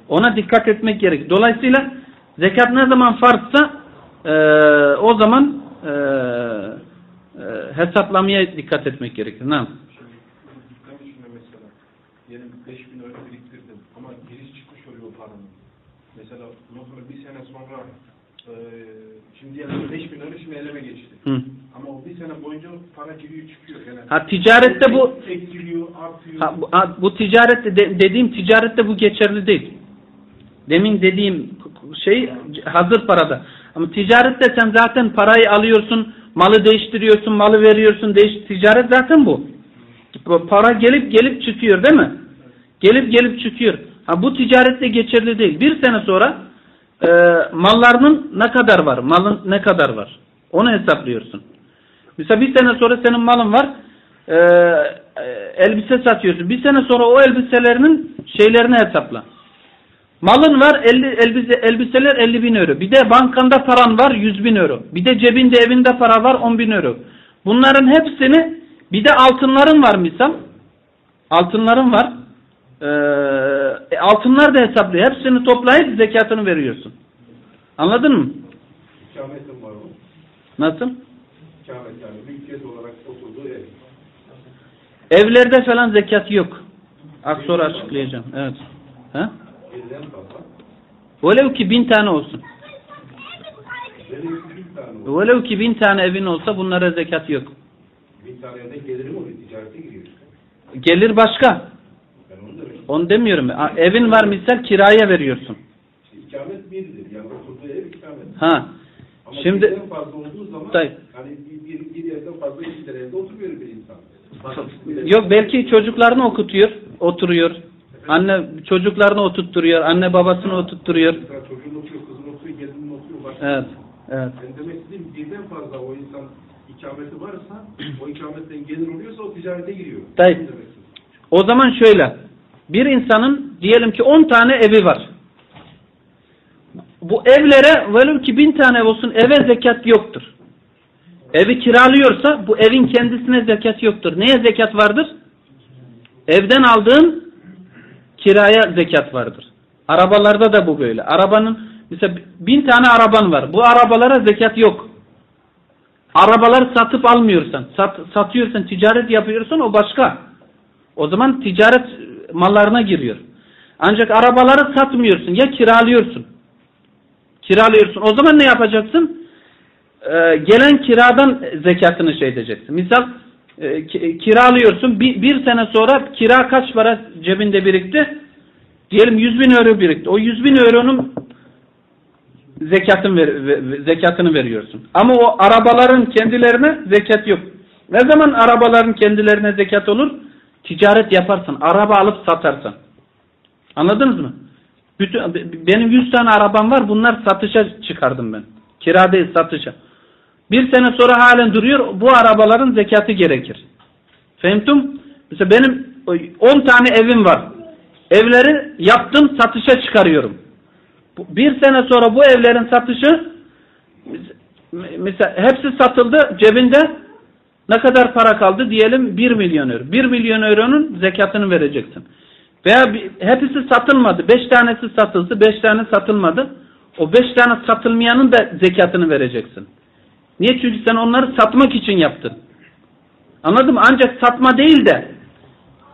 Ona dikkat etmek gerek. Dolayısıyla zekat ne zaman farzsa e, o zaman e, e, hesaplamaya dikkat etmek gerekir. Ne dükkan içinde mesela diyelim 5000 euro biriktirdim ama giriş çıkmış oluyor paranın. Mesela bir sene sonra e, şimdi diyelim 5000 euro şimdi eleme geçti. Hı. Sene boyunca para giriyor çıkıyor. Yani Ha ticarette bu eksiliyor, artıyor. ha, bu, ha, bu ticarette de- dediğim ticarette bu geçerli değil. Demin dediğim şey hazır parada. Ama ticarette sen zaten parayı alıyorsun, malı değiştiriyorsun, malı veriyorsun. Değiş, ticaret zaten bu. Bu Para gelip gelip çıkıyor değil mi? Gelip gelip çıkıyor. Ha, bu ticarette geçerli değil. Bir sene sonra e, mallarının ne kadar var? Malın ne kadar var? Onu hesaplıyorsun. Mesela bir sene sonra senin malın var. e, e, elbise satıyorsun. Bir sene sonra o elbiselerinin şeylerini hesapla. Malın var 50 elbise, elbiseler 50 bin euro. Bir de bankanda paran var 100 bin euro. Bir de cebinde evinde para var 10 bin euro. Bunların hepsini bir de altınların var misal. Altınların var. Ee, altınlar da hesaplıyor. Hepsini toplayıp zekatını veriyorsun. Anladın mı? İkametim var mı? Nasıl? İkamet yani mülkiyet olarak oturduğu ev. Evlerde falan zekat yok. Az sonra açıklayacağım. Evet. Ha? Birden fazla. Velev ki bin tane olsun. Velev ki bin tane evin olsa bunlara zekat yok. Bir tane de gelirim oluyor. Ticarete giriyor. Gelir başka. Ben onu demek. Onu demiyorum. Evin var misal kiraya veriyorsun. İkamet birdir. Yani oturduğu ev ikamet. Ha. Ama Şimdi birden fazla olduğu zaman Tabii. hani bir, bir, bir yerden fazla iki evde oturmuyor bir insan. yok belki çocuklarını okutuyor, oturuyor. Anne çocuklarını oturtturuyor, anne babasını oturtturuyor. Mesela çocuğun oturuyor, kızın oturuyor, gelinin oturuyor. Başka. Evet. Evet. Ben demek istediğim birden fazla o insan ikameti varsa o ikametten gelir oluyorsa o ticarete giriyor. Tabii. O zaman şöyle. Bir insanın diyelim ki 10 tane evi var. Bu evlere velev ki bin tane olsun eve zekat yoktur. Evi kiralıyorsa bu evin kendisine zekat yoktur. Neye zekat vardır? Evden aldığın kiraya zekat vardır. Arabalarda da bu böyle. Arabanın mesela bin tane araban var. Bu arabalara zekat yok. Arabaları satıp almıyorsan, sat, satıyorsan, ticaret yapıyorsan o başka. O zaman ticaret mallarına giriyor. Ancak arabaları satmıyorsun ya kiralıyorsun. Kiralıyorsun. O zaman ne yapacaksın? Ee, gelen kiradan zekatını şey edeceksin. Misal e, ki- kiralıyorsun. Bir, bir sene sonra kira kaç para cebinde birikti? Diyelim 100 bin euro birikti. O 100 bin euronun zekatını, ver, ve- zekatını veriyorsun. Ama o arabaların kendilerine zekat yok. Ne zaman arabaların kendilerine zekat olur? Ticaret yaparsan, araba alıp satarsan. Anladınız mı? Bütün, benim 100 tane arabam var. Bunlar satışa çıkardım ben. Kira değil satışa. Bir sene sonra halen duruyor. Bu arabaların zekatı gerekir. Fehmtum? Mesela benim 10 tane evim var. Evleri yaptım satışa çıkarıyorum. Bir sene sonra bu evlerin satışı mesela hepsi satıldı cebinde ne kadar para kaldı diyelim 1 milyon euro. 1 milyon euronun zekatını vereceksin. Veya hepsi satılmadı. 5 tanesi satıldı, 5 tane satılmadı. O 5 tane satılmayanın da zekatını vereceksin. Niye? Çünkü sen onları satmak için yaptın. Anladın mı? Ancak satma değil de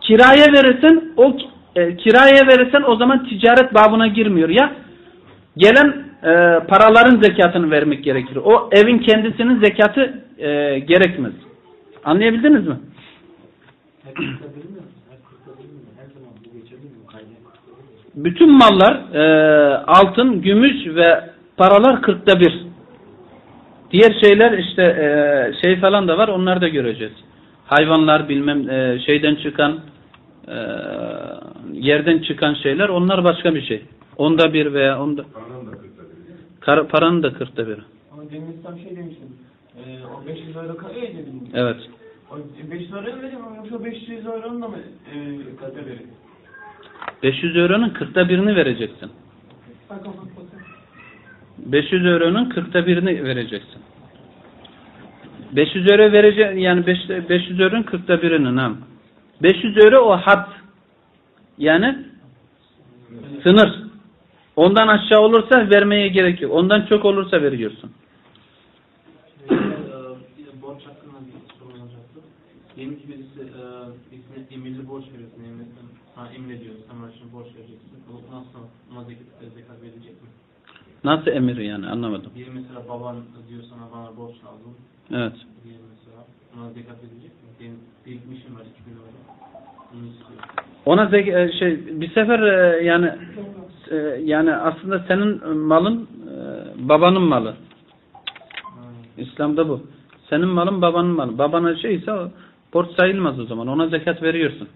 kiraya verirsen o e, kiraya verirsen o zaman ticaret babına girmiyor ya. Gelen e, paraların zekatını vermek gerekir. O evin kendisinin zekatı e, gerekmez. Anlayabildiniz mi? Her kırkta bir mi? Her kırkta bir mi? Her zaman bu geçerli mi? Kaydı kırkta bir mi? Bütün mallar e, altın, gümüş ve paralar kırkta bir. Diğer şeyler işte e, şey falan da var onları da göreceğiz. Hayvanlar bilmem e, şeyden çıkan e, yerden çıkan şeyler onlar başka bir şey. Onda bir veya onda Paranın da kırkta biri kar, paranın da kırkta biri. Ama demin şey demiştin. Ee, o 500 euro ka- e dedim. Evet. O 500 euroyu mu vereyim ama yoksa 500 euronun da mı e, kata vereyim? 500 euronun kırkta birini vereceksin. Bak bak bak. 500 euronun kırkta birini vereceksin. 500 euro verece yani 5, 500 euronun kırkta birini ha. 500 euro o had. Yani sınır. Ondan aşağı olursa vermeye gerek yok. Ondan çok olursa veriyorsun. Bir de borç hakkında bir soru olacaktı. Diyelim ki birisi e, emirli borç veriyorsun. Sana emrediyor. Bana şimdi borç vereceksin. O nasıl ona zekat, zekat verecek mi? Nasıl emir yani anlamadım. Biri mesela baban diyor sana bana borç lazım. Evet. Diyelim mesela. Ona zekat verecek mi? Diyelim birikmişim var 2000 euro. Bunu istiyor. Ona zek- e, şey bir sefer e, yani e, yani aslında senin malın babanın malı. İslam'da bu. Senin malın babanın malı. Babana şeyse borç sayılmaz o zaman. Ona zekat veriyorsun.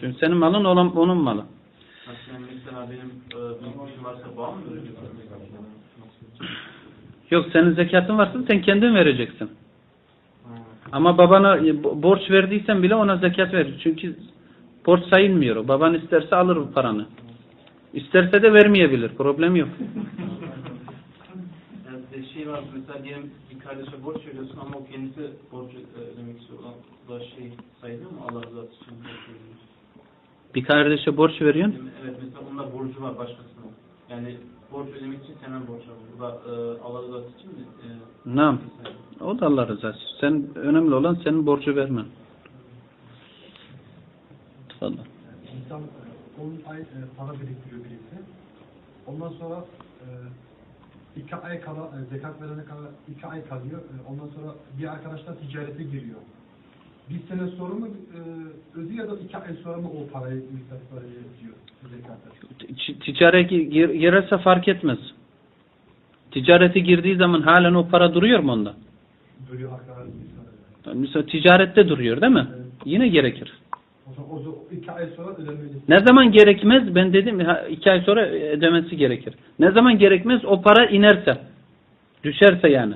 Çünkü senin malın olan onun malı. Yani mesela benim e, varsa babam mı? Yok senin zekatın varsa sen kendin vereceksin. Ama babana e, bo- borç verdiysen bile ona zekat verir. Çünkü borç sayılmıyor. o. Baban isterse alır bu paranı. İsterse de vermeyebilir. Problem yok. <laughs> Yani şey var mesela diyelim bir kardeşe borç veriyorsun ama o kendisi borcu e, ödemek istiyor. O da şey sayılıyor mu Allah borç veriyorsun? Bir kardeşe borç veriyorsun. Evet mesela onda borcu var başkasına. Yani borç ödemek için senden borç alıyor. Bu da e, Allah rızası için mi? E, Nam. O da Allah rızası. Sen önemli olan senin borcu vermen. Tafadal. İnsan 10 ay e, para biriktiriyor birisi. Ondan sonra e, iki ay kala, e, zekat verene kadar iki ay kalıyor. E, ondan sonra bir arkadaşla ticarete giriyor. Bir sene sonra mı e, ödüyor ya da iki ay sonra mı o parayı miktarları ödüyor zekatı? Ç- Ticarete gir- girerse fark etmez. Ticarete girdiği zaman halen o para duruyor mu onda? Duruyor arkadaş bir Mesela ticarette duruyor değil mi? Yine gerekir. O zaman o, zaman iki ay sonra ödemeli. Ne zaman gerekmez? Ben dedim iki ay sonra ödemesi gerekir. Ne zaman gerekmez? O para inerse. Düşerse yani.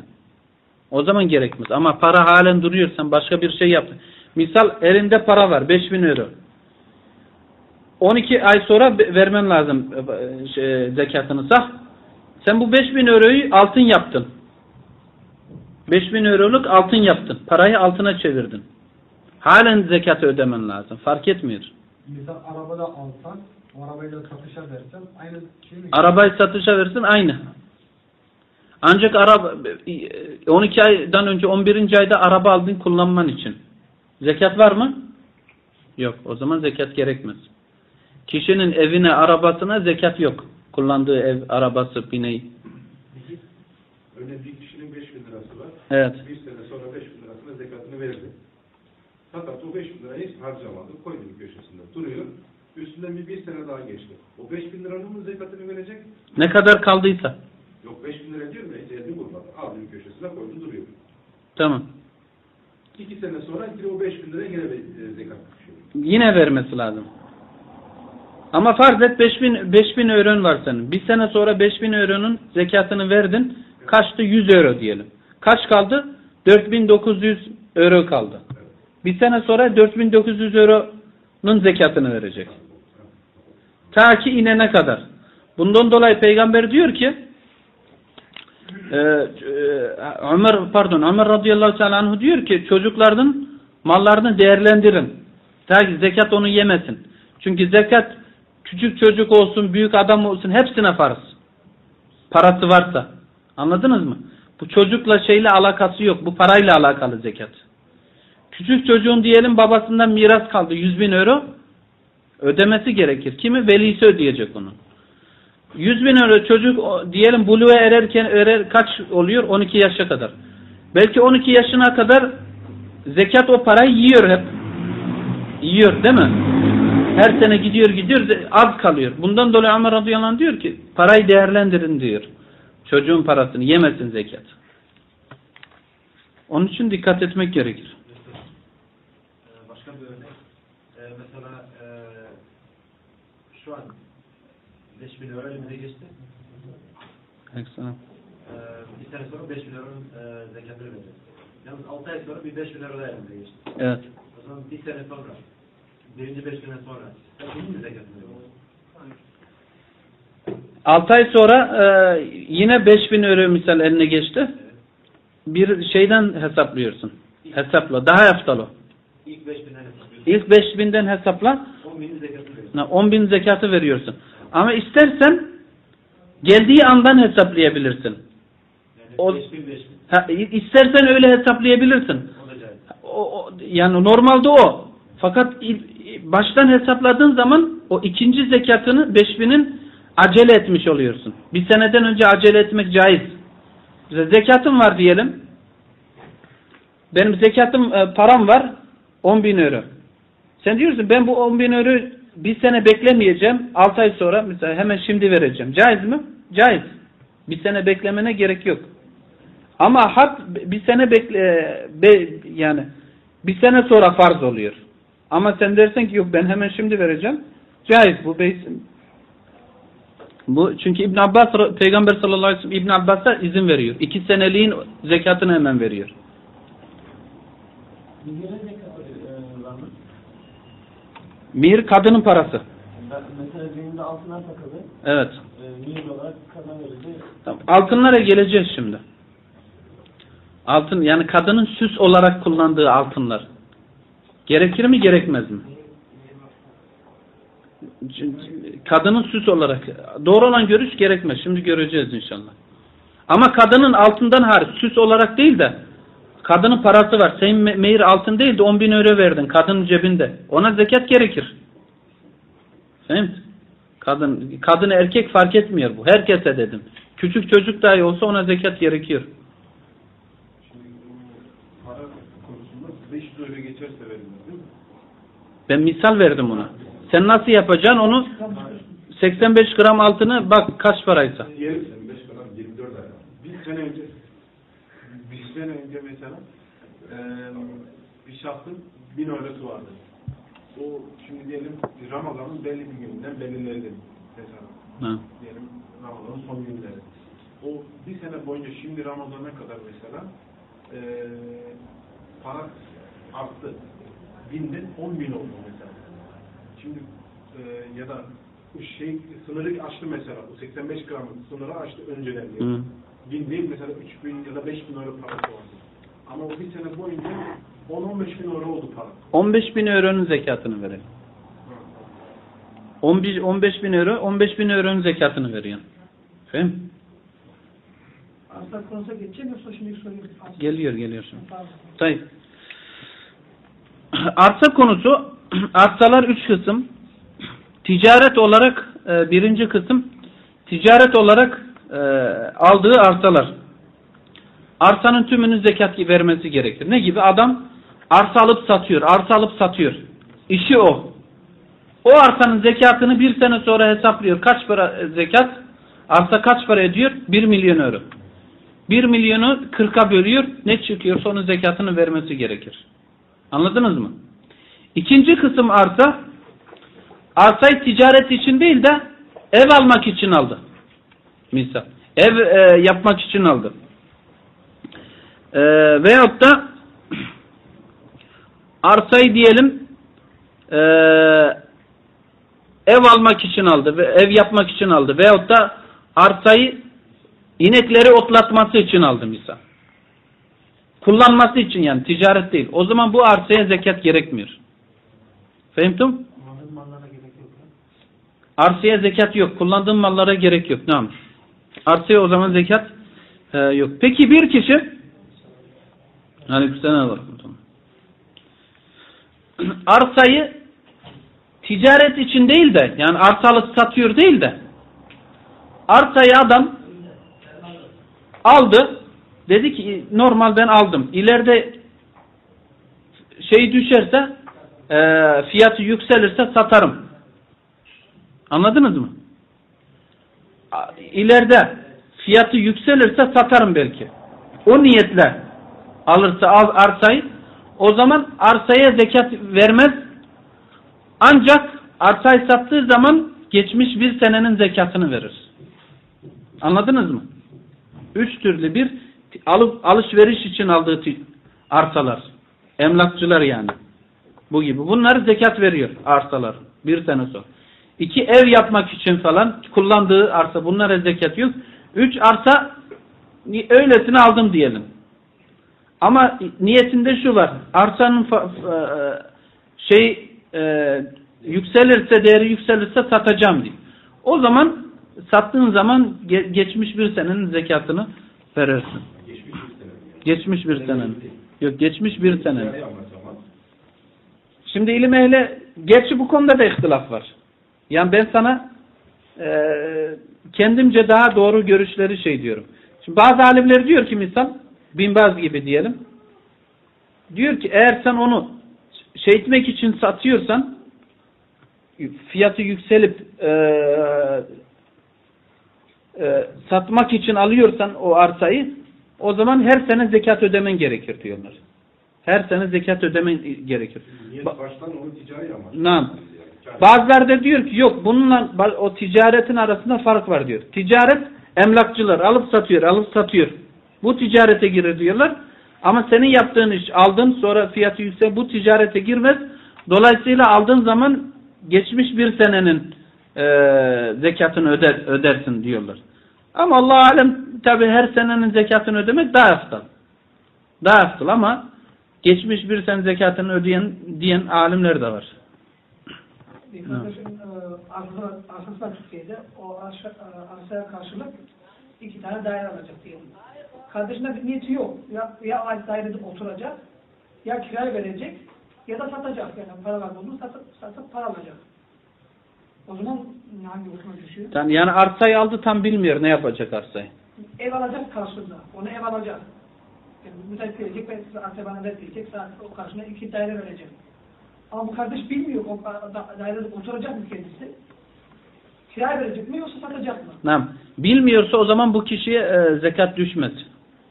O zaman gerekmez. Ama para halen duruyor. Sen başka bir şey yaptın. Misal elinde para var. 5000 euro. 12 ay sonra vermen lazım e, şey, zekatını sah. Sen bu 5000 euroyu altın yaptın. 5000 euroluk altın yaptın. Parayı altına çevirdin. Halen zekatı ödemen lazım. Fark etmiyor. Mesela arabada alsan, o arabayla satışa versen aynı şey mi? Arabayı satışa versin aynı. Ancak araba 12 aydan önce 11. ayda araba aldın kullanman için. Zekat var mı? Yok. O zaman zekat gerekmez. Kişinin evine, arabasına zekat yok. Kullandığı ev, arabası, bineği. Örneğin bir kişinin 5 bin lirası var. Evet. Bir sene sonra 5 bin lirasına zekatını verirdi. Fakat o 5 bin lirayı harcamadı. Koydu bir köşesinde. Duruyor. Üstünden bir, bir sene daha geçti. O 5 bin liranın mı zekatını verecek? Ne kadar kaldıysa. Yok 5 bin lira diyor da hiç elini vurmadı. Aldı bir köşesine koydu duruyor. Tamam. İki sene sonra yine o 5 bin liraya yine e, zekat düşüyor. Yine vermesi lazım. Ama farz et 5000 5000 euron var senin. Bir sene sonra 5000 euronun zekatını verdin. Kaçtı? 100 euro diyelim. Kaç kaldı? 4900 euro kaldı. Bir sene sonra 4900 euronun zekatını verecek. Ta ki inene kadar. Bundan dolayı peygamber diyor ki e, e, Ömer pardon Ömer radıyallahu teala anhu diyor ki çocukların mallarını değerlendirin. Ta ki zekat onu yemesin. Çünkü zekat küçük çocuk olsun, büyük adam olsun hepsine farz. Parası varsa. Anladınız mı? Bu çocukla şeyle alakası yok. Bu parayla alakalı zekat. Küçük çocuğun diyelim babasından miras kaldı 100 bin euro. Ödemesi gerekir. Kimi? Velisi ödeyecek onu. 100 bin euro çocuk diyelim buluğa ererken erer kaç oluyor? 12 yaşa kadar. Belki 12 yaşına kadar zekat o parayı yiyor hep. Yiyor değil mi? Her sene gidiyor gidiyor az kalıyor. Bundan dolayı Ömer radıyallahu anh diyor ki parayı değerlendirin diyor. Çocuğun parasını yemesin zekat. Onun için dikkat etmek gerekir. Başka bir örnek. Ee, mesela ee, şu an 5000 euro elimize geçti. Aleykümselam. Ee, bir sene sonra 5000 euronun ee, zekatını vereceğiz. Yalnız 6 ay sonra bir 5000 euro da elimize geçti. Evet. O zaman bir sene sonra, birinci 5 sene sonra sen bunun mu zekatını veriyorsun? 6 ay sonra e, yine 5000 euro misal eline geçti. Bir şeyden hesaplıyorsun. Hesapla. Daha eftal İlk 5000'den hesaplıyorsun. İlk 5000'den hesapla. 10 binin zekatını veriyorsun. 10 bin zekatı veriyorsun. Ama istersen geldiği andan hesaplayabilirsin. Yani O- 5000 5000. Ha, istersen öyle hesaplayabilirsin. O. O, yani normalde o. Fakat baştan hesapladığın zaman o ikinci zekatını 5000'in acele etmiş oluyorsun. Bir seneden önce acele etmek caiz. Zekatım var diyelim. Benim zekatım e, param var 10 bin euro. Sen diyorsun ben bu 10 bin euro bir sene beklemeyeceğim. 6 ay sonra mesela hemen şimdi vereceğim. Caiz mi? Caiz. Bir sene beklemene gerek yok. Ama hak bir sene bekle be, yani bir sene sonra farz oluyor. Ama sen dersen ki yok ben hemen şimdi vereceğim. Caiz bu beys bu çünkü İbn Abbas Peygamber sallallahu aleyhi ve sellem İbn Abbas'a izin veriyor. İki seneliğin zekatını hemen veriyor. Mihyere zekat e, var mı? Mir kadının parası. Mesela düğünde altınlar takılı. Evet. E, mihir olarak kadına verildi. Tamam. Altınlara geleceğiz şimdi. Altın yani kadının süs olarak kullandığı altınlar. Gerekir mi gerekmez mi? Kadının süs olarak doğru olan görüş gerekmez. Şimdi göreceğiz inşallah. Ama kadının altından hariç süs olarak değil de kadının parası var. Senin me- mehir altın değil de 10 bin euro verdin kadının cebinde. Ona zekat gerekir. Değil Kadın, kadın erkek fark etmiyor bu. Herkese dedim. Küçük çocuk dahi olsa ona zekat gerekiyor. Şimdi bu para konusunda 500 euro geçerse verilir değil mi? Ben misal verdim ona. Sen nasıl yapacaksın onu 85 gram altını bak kaç paraysa. Diğer 5 kadar 24 ay. Bir sene önce bir sene önce mesela eee bir şahsın 1000 eurosu vardı. O şimdi diyelim Ramazan'ın belli bir gününden belirledi mesela. Ha. Diyelim Ramazan'ın son günleri. O bir sene boyunca şimdi Ramazan'a kadar mesela eee para arttı. Binden 10 bin oldu mesela. Şimdi eee ya da bu şey sınırı aştı mesela. Bu 85 gram sınırı aştı önceden diye. Hı. Bin değil mesela 3 bin ya da 5 bin euro parası vardı. Ama o bir sene boyunca 10-15 bin euro oldu para. 15 bin euronun zekatını verelim. 11, 15 bin euro, 15 bin euronun zekatını veriyorsun. Efendim? Arsa konusuna geçecek yoksa şimdi soruyu Geliyor, geliyor şimdi. Tayyip. <clears throat> Arsa konusu, <clears throat> arsalar üç kısım. Ticaret olarak e, birinci kısım, ticaret olarak e, aldığı arsalar. Arsanın tümünün zekat vermesi gerekir. Ne gibi? Adam arsa alıp satıyor, arsa alıp satıyor. İşi o. O arsanın zekatını bir sene sonra hesaplıyor. Kaç para zekat? Arsa kaç para ediyor? 1 milyon euro. 1 milyonu 40'a bölüyor. Ne çıkıyorsa onun zekatını vermesi gerekir. Anladınız mı? İkinci kısım arsa arsayı ticaret için değil de ev almak için aldı. Misal. Ev e, yapmak için aldı. E, veyahut da <clears throat> arsayı diyelim e, ev almak için aldı ev yapmak için aldı. Veyahut da arsayı inekleri otlatması için aldı misal. Kullanması için yani ticaret değil. O zaman bu arsaya zekat gerekmiyor. Ya. Arsaya zekat yok. Kullandığın mallara gerek yok. Tamam. Arsaya o zaman zekat e, yok. Peki bir kişi Aleykümselam. ve rahmetullah. <clears throat> Arsayı ticaret için değil de yani arsalık satıyor değil de arsayı adam aldı dedi ki normal ben aldım. İleride şey düşerse e, fiyatı yükselirse satarım. Anladınız mı? İleride fiyatı yükselirse satarım belki. O niyetle alırsa al arsayı o zaman arsaya zekat vermez. Ancak arsayı sattığı zaman geçmiş bir senenin zekatını verir. Anladınız mı? Üç türlü bir alıp alışveriş için aldığı arsalar. Emlakçılar yani. Bu gibi. Bunları zekat veriyor arsalar. Bir sene sonra. İki ev yapmak için falan kullandığı arsa bunlara zekat yok. Üç arsa öylesine aldım diyelim. Ama niyetinde şu var. Arsanın fa- şey e, yükselirse değeri yükselirse satacağım diye. O zaman sattığın zaman ge- geçmiş bir senenin zekatını verirsin. Geçmiş bir senenin. Yok geçmiş bir senenin. Şimdi ilim ehli gerçi bu konuda da ihtilaf var. Yani ben sana e, kendimce daha doğru görüşleri şey diyorum. Şimdi bazı alimler diyor ki misal Binbaz gibi diyelim. Diyor ki eğer sen onu şey etmek için satıyorsan fiyatı yükselip e, e, satmak için alıyorsan o arsayı o zaman her sene zekat ödemen gerekir diyorlar. Her sene zekat ödemen gerekir. Niyet Ba- baştan onu ticari amaç. Nam. Bazıları da diyor ki yok bununla o ticaretin arasında fark var diyor. Ticaret emlakçılar alıp satıyor, alıp satıyor. Bu ticarete girer diyorlar. Ama senin yaptığın iş aldın sonra fiyatı yüksek bu ticarete girmez. Dolayısıyla aldığın zaman geçmiş bir senenin e, zekatını öder, ödersin diyorlar. Ama Allah alem tabi her senenin zekatını ödemek daha eftal. Daha eftal ama geçmiş bir sene zekatını ödeyen diyen alimler de var. Bir kardeşim e, arsa, arsası var Türkiye'de. O arsa, e, arsaya karşılık iki tane daire alacak diyelim. Kardeşinde bir niyeti yok. Ya, ya ait dairede oturacak, ya kiraya verecek, ya da satacak. Yani para var bunu satıp, satıp para alacak. O zaman hangi hukuma düşüyor? Yani, yani arsayı aldı tam bilmiyor ne yapacak arsayı. Ev alacak karşılığında. Onu ev alacak. Yani müteahhit gelecek ve arsa bana ver diyecek. O karşılığında iki daire verecek. Ama bu kardeş bilmiyor. Dairede oturacak mı kendisi? Kiraya verecek mi yoksa satacak mı? Nam. Bilmiyorsa o zaman bu kişiye e, zekat düşmez.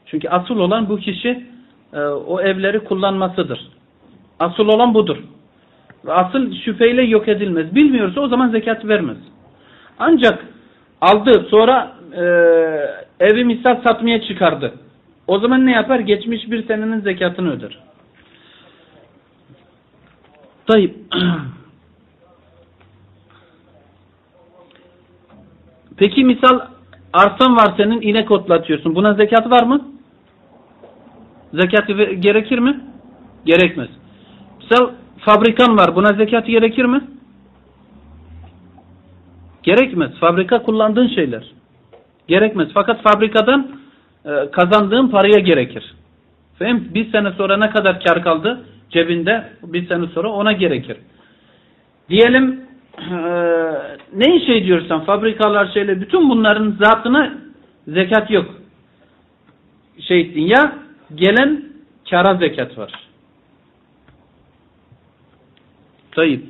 Çünkü asıl olan bu kişi e, o evleri kullanmasıdır. Asıl olan budur. Asıl şüpheyle yok edilmez. Bilmiyorsa o zaman zekat vermez. Ancak aldı sonra e, evi misal satmaya çıkardı. O zaman ne yapar? Geçmiş bir senenin zekatını öder. Tayyip. <clears throat> Peki misal arsan var senin inek otlatıyorsun. Buna zekat var mı? Zekatı ve- gerekir mi? Gerekmez. Misal fabrikan var. Buna zekat gerekir mi? Gerekmez. Fabrika kullandığın şeyler. Gerekmez. Fakat fabrikadan e, kazandığın paraya gerekir. Fehim? Bir sene sonra ne kadar kar kaldı cebinde bir sene sonra ona gerekir. Diyelim eee ne şey diyorsan fabrikalar şeyle bütün bunların zatına zekat yok. Şey ettin ya gelen kara zekat var. Tayyip.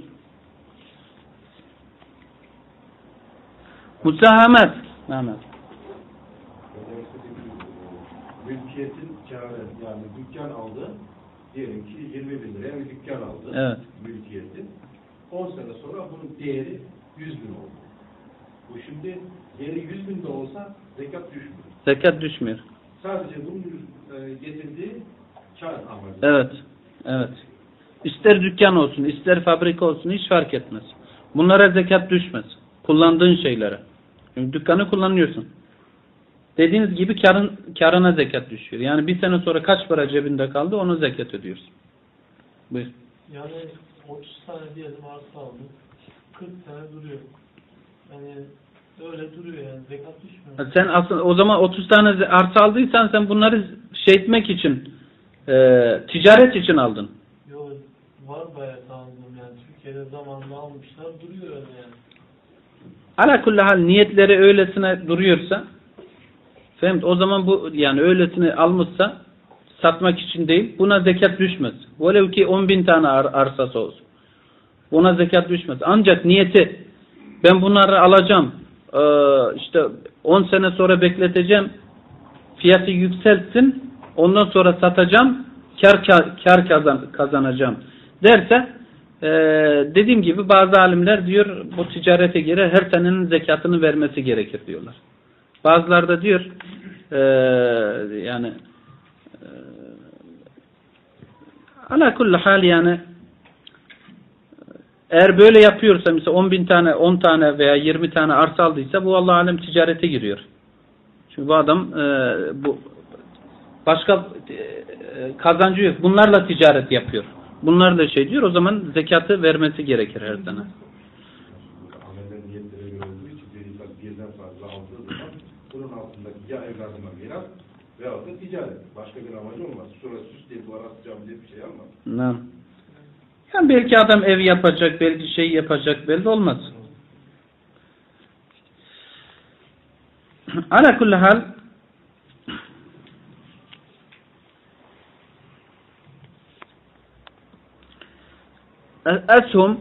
Musahamet. Mehmet. Mülkiyetin kârı yani dükkan aldı. Diyelim ki 20 bin liraya bir dükkan aldı. Evet. Mülkiyeti. 10 sene sonra bunun değeri 100 bin oldu. Bu şimdi değeri 100 bin de olsa zekat düşmüyor. Zekat düşmüyor. Sadece bunun e, getirdiği kar amacı. Evet. Evet. İster dükkan olsun, ister fabrika olsun hiç fark etmez. Bunlara zekat düşmez. Kullandığın şeylere. Çünkü dükkanı kullanıyorsun. Dediğiniz gibi karın, karına zekat düşüyor. Yani bir sene sonra kaç para cebinde kaldı onu zekat ödüyorsun. Buyur. Yani 30 tane diyelim arsa aldım. 40 tane duruyor. Yani öyle duruyor yani zekat düşmüyor. Sen aslında o zaman 30 tane arsa aldıysan sen bunları şey etmek için e, ticaret için aldın. Yok var bayağı tanıdığım yani. Türkiye'de zamanında almışlar duruyor öyle yani. Ala hal niyetleri öylesine duruyorsa Fehmt o zaman bu yani öylesine almışsa satmak için değil buna zekat düşmez. Velev ki 10 bin tane ar arsası olsun. Buna zekat düşmez. Ancak niyeti ben bunları alacağım ee, işte 10 sene sonra bekleteceğim fiyatı yükseltsin ondan sonra satacağım kar, kar kazan, kazanacağım derse ee, dediğim gibi bazı alimler diyor bu ticarete göre her senenin zekatını vermesi gerekir diyorlar. Bazıları da diyor ee, yani ee, ala kulli hal yani eğer böyle yapıyorsa mesela 10 bin tane 10 tane veya 20 tane arsa aldıysa bu Allah alem ticarete giriyor. Çünkü bu adam ee, bu başka ee, kazancı yok. Bunlarla ticaret yapıyor. Bunlar da şey diyor o zaman zekatı vermesi gerekir her sene. Amelden niyetlere göre olduğu için bir insan birden fazla aldığı zaman bunun altındaki ya evladıma miras veyahut da ticaret. Başka bir amacı olmaz. Şurada süs diye duvar atacağım diye bir şey almaz. Ne? Yani belki adam ev yapacak, belki şey yapacak, belli olmaz. <clears throat> Ala kulli hal Eshum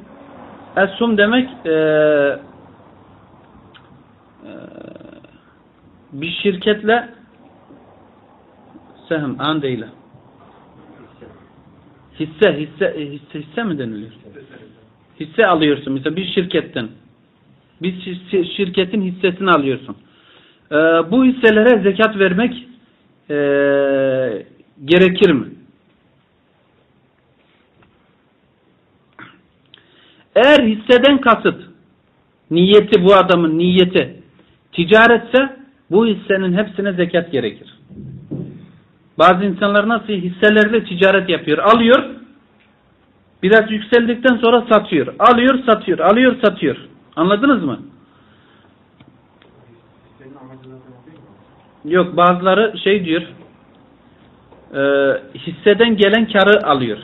Eshum demek e, e, bir şirketle sehm andeyle hisse hisse hisse hisse mi deniliyor? Hisse alıyorsun mesela bir şirketten. Bir şir- şirketin hissesini alıyorsun. Ee, bu hisselere zekat vermek ee, gerekir mi? Eğer hisseden kasıt niyeti bu adamın niyeti ticaretse bu hissenin hepsine zekat gerekir. Bazı insanlar nasıl hisselerle ticaret yapıyor. Alıyor, biraz yükseldikten sonra satıyor. Alıyor, satıyor. Alıyor, satıyor. Anladınız mı? Yok bazıları şey diyor, e, hisseden gelen karı alıyor.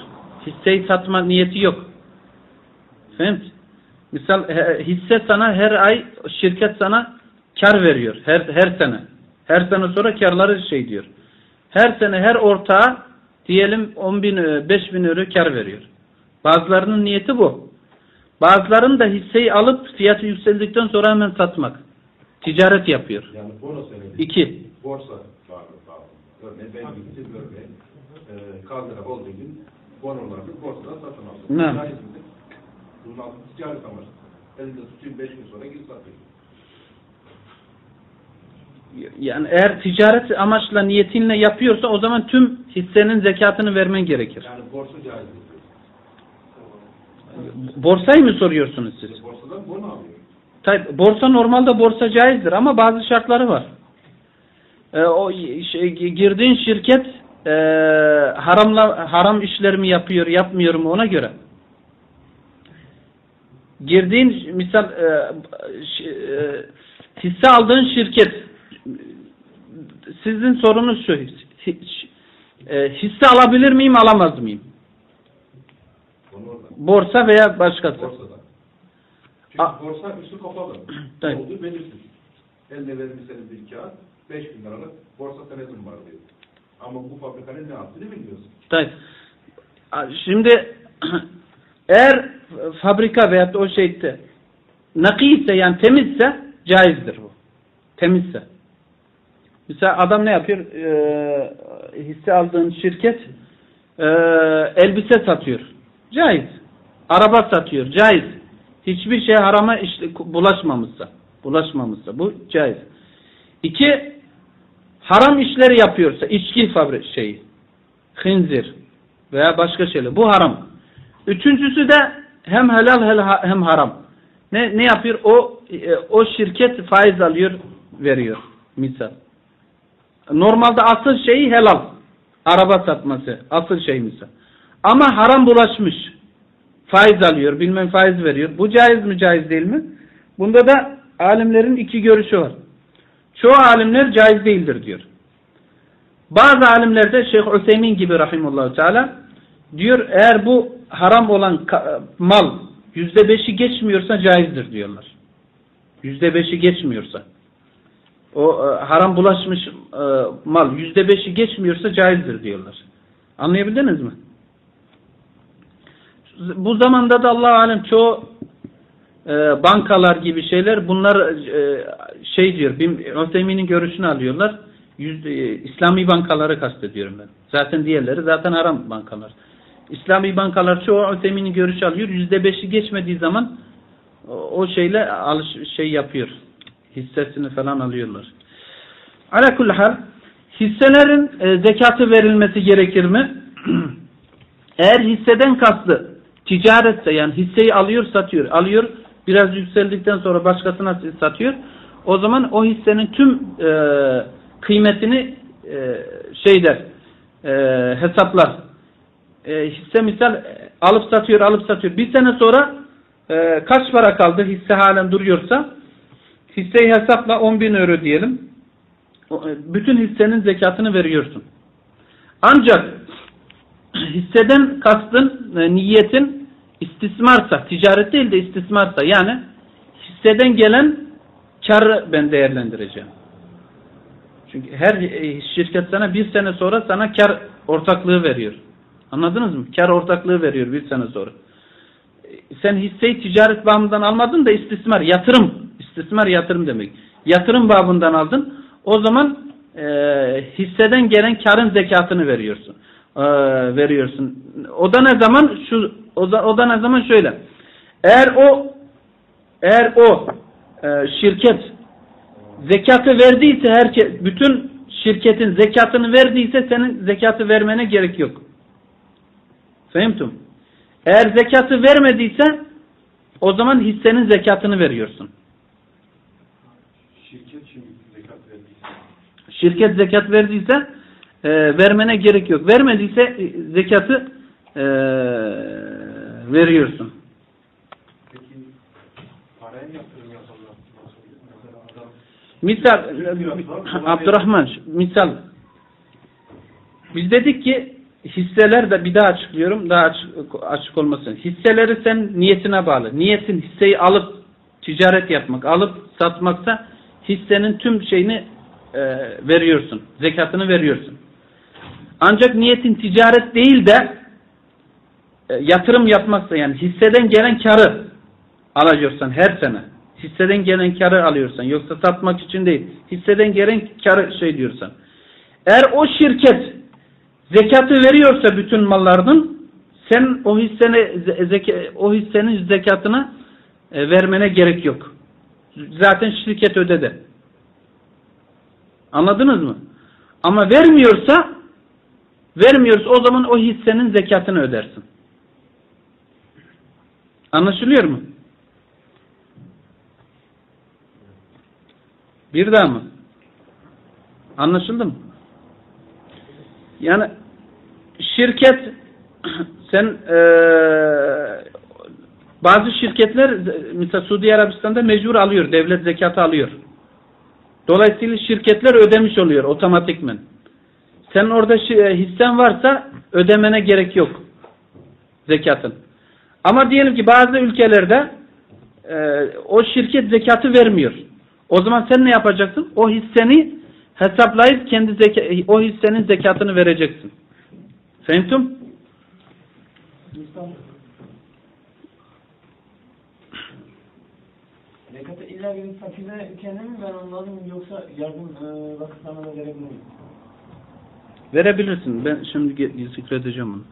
Hisseyi satma niyeti yok. Fehmt? Misal hisse sana her ay şirket sana kar veriyor. Her, her sene. Her sene sonra karları şey diyor. Her sene her ortağa diyelim 10 bin, 5 bin euro kar veriyor. Bazılarının niyeti bu. Bazılarının da hisseyi alıp fiyatı yükseldikten sonra hemen satmak. Ticaret yapıyor. Yani senedi. İki. Borsa. Örneğin ben gittim örneğin e, Kaldıra Holding'in bonolarını borsadan satın aldım. Ne? Midir? Bunun altında ticaret amacı. Elinde tutayım 5 gün sonra git satayım. Yani eğer ticaret amaçla niyetinle yapıyorsa o zaman tüm hissenin zekatını vermen gerekir. Yani borsa caiz? Borsayı mı soruyorsunuz siz? Borsadan alıyor. Tabii, borsa normalde borsa caizdir ama bazı şartları var. Ee, o şey, girdiğin şirket e, haramla haram işler mi yapıyor, yapmıyor mu ona göre. Girdiğin misal e, e, hisse aldığın şirket sizin sorunuz şu e, hisse alabilir miyim, alamaz mıyım? Borsa veya başkası. Borsadan. Çünkü A- borsa üstü kapalı. Ne olduğu belirsiz. Elde verilmiş senin bir kağıt 5 bin liralık borsa senedin var diyor. Ama bu fabrikanın ne yaptığını bilmiyorsun. Tabii. Şimdi <clears throat> eğer fabrika veyahut o şeyde nakî ise yani temizse caizdir bu. Temizse. Mesela adam ne yapıyor? Ee, hisse aldığın şirket ee, elbise satıyor. Caiz. araba satıyor. Caiz. Hiçbir şey harama işte bulaşmamışsa. Bulaşmamışsa. Bu caiz. İki, haram işleri yapıyorsa, içki fabrik şeyi, hınzir veya başka şeyler. Bu haram. Üçüncüsü de hem helal hem haram. Ne ne yapıyor? O e, o şirket faiz alıyor, veriyor. Misal. Normalde asıl şeyi helal. Araba satması. Asıl şey misal. Ama haram bulaşmış. Faiz alıyor, bilmem faiz veriyor. Bu caiz mi caiz değil mi? Bunda da alimlerin iki görüşü var. Çoğu alimler caiz değildir diyor. Bazı alimler de Şeyh Hüseyin gibi rahimullahu teala diyor eğer bu haram olan mal yüzde beşi geçmiyorsa caizdir diyorlar. Yüzde beşi geçmiyorsa. O e, haram bulaşmış e, mal yüzde beşi geçmiyorsa caizdir diyorlar. Anlayabildiniz mi? Bu zamanda da Allah alem çoğu e, bankalar gibi şeyler bunlar e, şey diyor. Ötemi'nin görüşünü alıyorlar. Yüzde, e, İslami bankaları kastediyorum ben. Zaten diğerleri zaten haram bankalar. İslami bankalar çoğu Ötemi'nin görüşü alıyor. Yüzde beşi geçmediği zaman o, o şeyle alış, şey yapıyor. Hissesini falan alıyorlar. Ala hal hisselerin e, zekatı verilmesi gerekir mi? <clears throat> Eğer hisseden kastı ticaretse yani hisseyi alıyor satıyor. Alıyor biraz yükseldikten sonra başkasına satıyor. O zaman o hissenin tüm e, kıymetini e, şey der e, hesaplar. E, hisse misal e, alıp satıyor alıp satıyor. Bir sene sonra e, kaç para kaldı hisse halen duruyorsa hisseyi hesapla 10 bin euro diyelim. E, bütün hissenin zekatını veriyorsun. Ancak hisseden kastın, e, niyetin istismarsa, ticaret değil de istismarsa yani hisseden gelen karı ben değerlendireceğim. Çünkü her e, şirket sana bir sene sonra sana kar ortaklığı veriyor. Anladınız mı? Kar ortaklığı veriyor bir sene sonra. Sen hisseyi ticaret babından almadın da istismar, yatırım. İstismar yatırım demek. Yatırım babından aldın. O zaman e, hisseden gelen karın zekatını veriyorsun. E, veriyorsun. O da ne zaman? Şu o da, o da ne zaman şöyle. Eğer o eğer o e, şirket zekatı verdiyse herkes bütün şirketin zekatını verdiyse senin zekatı vermene gerek yok. Fehimtum. Eğer zekatı vermediyse o zaman hissenin zekatını veriyorsun. Şirket şimdi zekat verdiyse. Şirket zekat verdiyse e, vermene gerek yok. Vermediyse e, zekatı e, veriyorsun. Peki paraya yatırım Misal Abdurrahman misal biz dedik ki hisseler de bir daha açıklıyorum daha açık, açık olmasın. Hisseleri sen niyetine bağlı. Niyetin hisseyi alıp ticaret yapmak, alıp satmaksa hissenin tüm şeyini e, veriyorsun. Zekatını veriyorsun. Ancak niyetin ticaret değil de e, yatırım yapmaksa yani hisseden gelen karı alıyorsan her sene hisseden gelen karı alıyorsan yoksa satmak için değil hisseden gelen karı şey diyorsan eğer o şirket zekatı veriyorsa bütün mallarının sen o hisseni zeka, o hissenin zekatını e, vermene gerek yok. Zaten şirket ödedi. Anladınız mı? Ama vermiyorsa vermiyorsa o zaman o hissenin zekatını ödersin. Anlaşılıyor mu? Bir daha mı? Anlaşıldı mı? Yani şirket <clears throat> sen e, bazı şirketler mesela Suudi Arabistan'da mecbur alıyor. Devlet zekatı alıyor. Dolayısıyla şirketler ödemiş oluyor otomatikmen. Sen orada hissen varsa ödemene gerek yok zekatın. Ama diyelim ki bazı ülkelerde e, o şirket zekatı vermiyor. O zaman sen ne yapacaksın? O hisseni hesaplayıp kendi zeka, o hissenin zekatını vereceksin. Fehmtum? Zekatı illa bir fakire kendine mi ben anladım yoksa yardım e, vakıflarına da verebilir miyim? Verebilirsin. Ben şimdi zikredeceğim onu.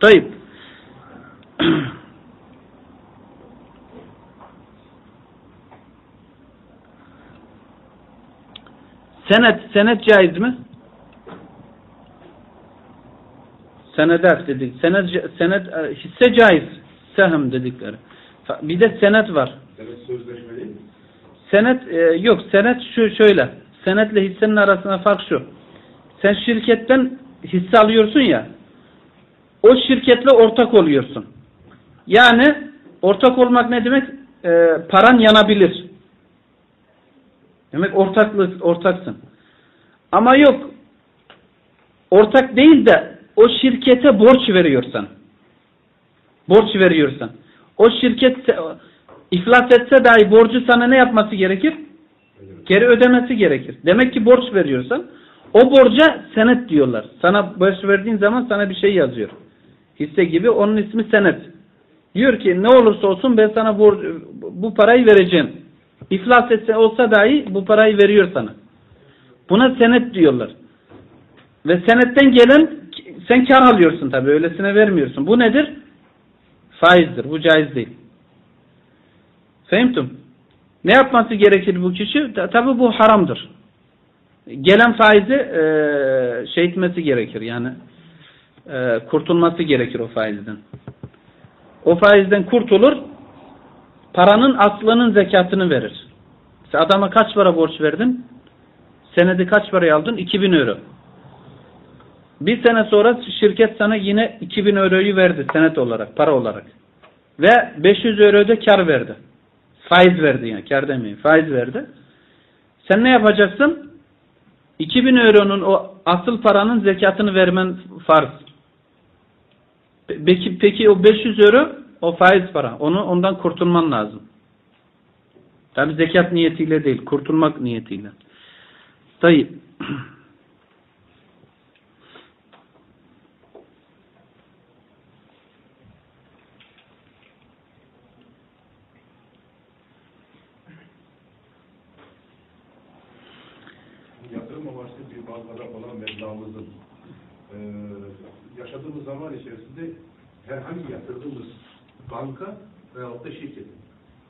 Tayyip. <clears throat> Senet, senet caiz mi? Senedet dedik. Senet, senet e, hisse caiz. Sehem dedikleri. Bir de senet var. Evet sözleşme değil mi? Senet e, yok. Senet şu şöyle. Senetle hissenin arasında fark şu. Sen şirketten hisse alıyorsun ya. O şirketle ortak oluyorsun. Yani ortak olmak ne demek? E, paran yanabilir. Demek ortaklık ortaksın. Ama yok. Ortak değil de o şirkete borç veriyorsan. Borç veriyorsan. O şirket iflas etse dahi borcu sana ne yapması gerekir? Geri ödemesi gerekir. Demek ki borç veriyorsan o borca senet diyorlar. Sana borç verdiğin zaman sana bir şey yazıyor. Hisse gibi onun ismi senet. Diyor ki ne olursa olsun ben sana borç, bu parayı vereceğim. İflas etse olsa dahi bu parayı veriyor sana. Buna senet diyorlar. Ve senetten gelen sen kar alıyorsun tabi öylesine vermiyorsun. Bu nedir? Faizdir. Bu caiz değil. Fehimtum. Ne yapması gerekir bu kişi? Tabi bu haramdır. Gelen faizi e, şey etmesi gerekir. Yani e, kurtulması gerekir o faizden. O faizden kurtulur paranın aslının zekatını verir. Sen adama kaç para borç verdin? Senedi kaç paraya aldın? 2000 euro. Bir sene sonra şirket sana yine 2000 euroyu verdi senet olarak, para olarak. Ve 500 euro da kar verdi. Faiz verdi yani, kar demeyin. Faiz verdi. Sen ne yapacaksın? 2000 euronun o asıl paranın zekatını vermen farz. Peki, peki o 500 euro o faiz para. Onu ondan kurtulman lazım. Tabi zekat niyetiyle değil, kurtulmak niyetiyle. Tayyip. <clears throat> yatırım amaçlı bir bankada olan meblağımızın eee yaşadığımız zaman içerisinde herhangi yatırdığımız banka veyahut da şirketin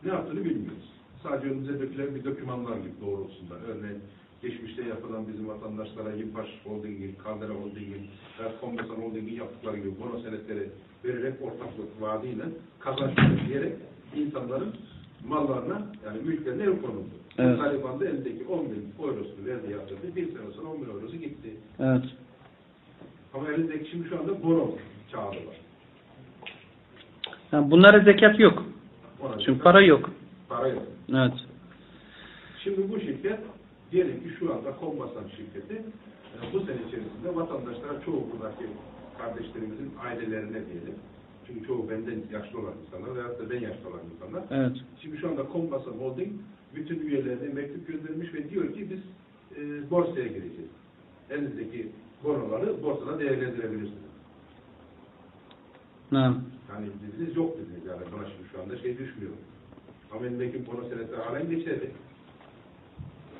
ne yaptığını bilmiyoruz. Sadece önümüze dökülen bir dokümanlar gibi doğrultusunda. Örneğin geçmişte yapılan bizim vatandaşlara Yimpaş Holding'in, Kaldera Holding'in, Kombesan Holding'in yaptıkları gibi bono senetleri vererek ortaklık vaadiyle kazanç diyerek insanların mallarına yani mülklerine el konuldu. Evet. Taliban'da elindeki 10 bin eurosunu verdi yatırdı. Bir sene sonra 10 bin eurosu gitti. Evet. Ama elindeki şimdi şu anda bono kağıdı var. Yani bunlara zekat yok. Ona Çünkü para yok. para yok. Evet. Şimdi bu şirket diyelim ki şu anda Kombasan şirketi e, bu sene içerisinde vatandaşlara çoğu buradaki kardeşlerimizin ailelerine diyelim. Çünkü çoğu benden yaşlı olan insanlar veyahut da ben yaşlı olan insanlar. Evet. Şimdi şu anda Kombasan Holding bütün üyelerine mektup göndermiş ve diyor ki biz e, borsaya gireceğiz. Elinizdeki bonoları borsada değerlendirebilirsiniz. Ne? Yani dediniz yok dediniz yani bana şimdi şu anda şey düşmüyor. Ama elindeki bono senetleri halen geçerli.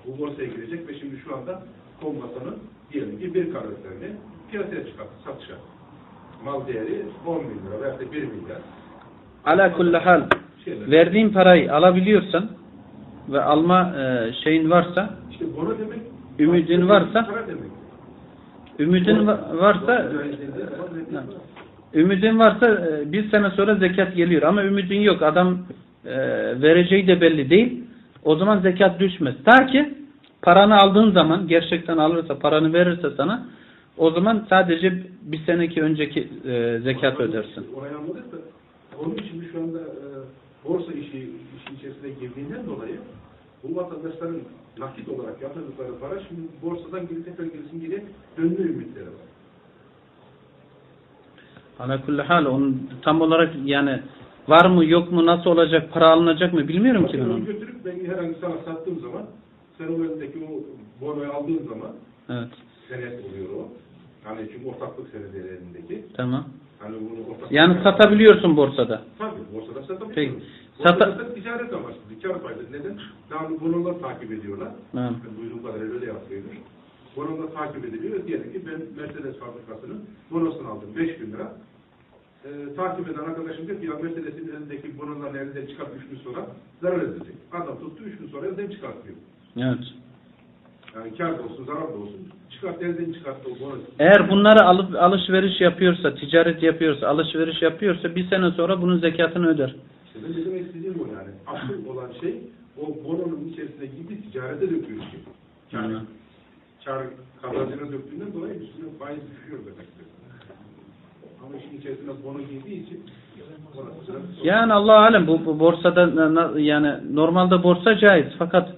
Bu borsaya girecek ve şimdi şu anda Kombasan'ın diyelim ki bir karakterini piyasaya çıkarttı satışa. Mal değeri 10 bin lira veyahut da 1 milyar. Ala kulli hal Şeyler. verdiğin parayı alabiliyorsan ve alma e, şeyin varsa İşte bono demek Ümidin varsa- para demek. Ümidin va- varsa ümidin varsa e, bir sene sonra zekat geliyor. Ama ümidin yok. Adam e, vereceği de belli değil. O zaman zekat düşmez. Ta ki paranı aldığın zaman gerçekten alırsa paranı verirse sana o zaman sadece bir seneki önceki e, zekat ödersin. Onun için şu anda e, borsa işi, işin içerisine girdiğinden dolayı bu vatandaşların nakit olarak yatırdıkları para şimdi borsadan geri tekrar gerisin geri dönme ümitleri var. Ala kulli hal onun tam olarak yani var mı yok mu nasıl olacak para alınacak mı bilmiyorum ki ben Onu götürüp ben herhangi sana sattığım zaman sen o elindeki o bonoyu aldığın zaman Evet senet oluyor o. Hani çünkü ortaklık senedi elindeki. tamam. Hani bunu ortaklık Yani satabiliyorsun borsada. Tabii borsada satabiliyorsun. Peki. Sata- sat ticaret amaçlı, kar payı. Neden? Daha bununla takip ediyorlar. Evet. Duyduğum kadarıyla öyle yapıyormuş. Bununla takip ediliyor. Diyelim ki ben Mercedes fabrikasının bonosunu aldım 5 bin lira. e, takip eden arkadaşım diyor ki ya Mercedes'in elindeki bononların elinden çıkart üç gün sonra zarar edecek. Adam tuttu üç gün sonra elden çıkartıyor. Evet. Yani kar da olsun, zarar da olsun. Çıkart elden çıkarttı o bono. Eğer bunları alıp alışveriş yapıyorsa, ticaret yapıyorsa, alışveriş yapıyorsa bir sene sonra bunun zekatını öder. İşte ben de demek istediğim o yani. Asıl olan şey o bononun içerisine gibi ticarete döküyor şey. Kar, Hı. kar kazancına döktüğünden dolayı üstüne faiz düşüyor demektir. Ama işin içerisine bono girdiği için Yani Allah alem bu, bu borsada yani normalde borsa caiz fakat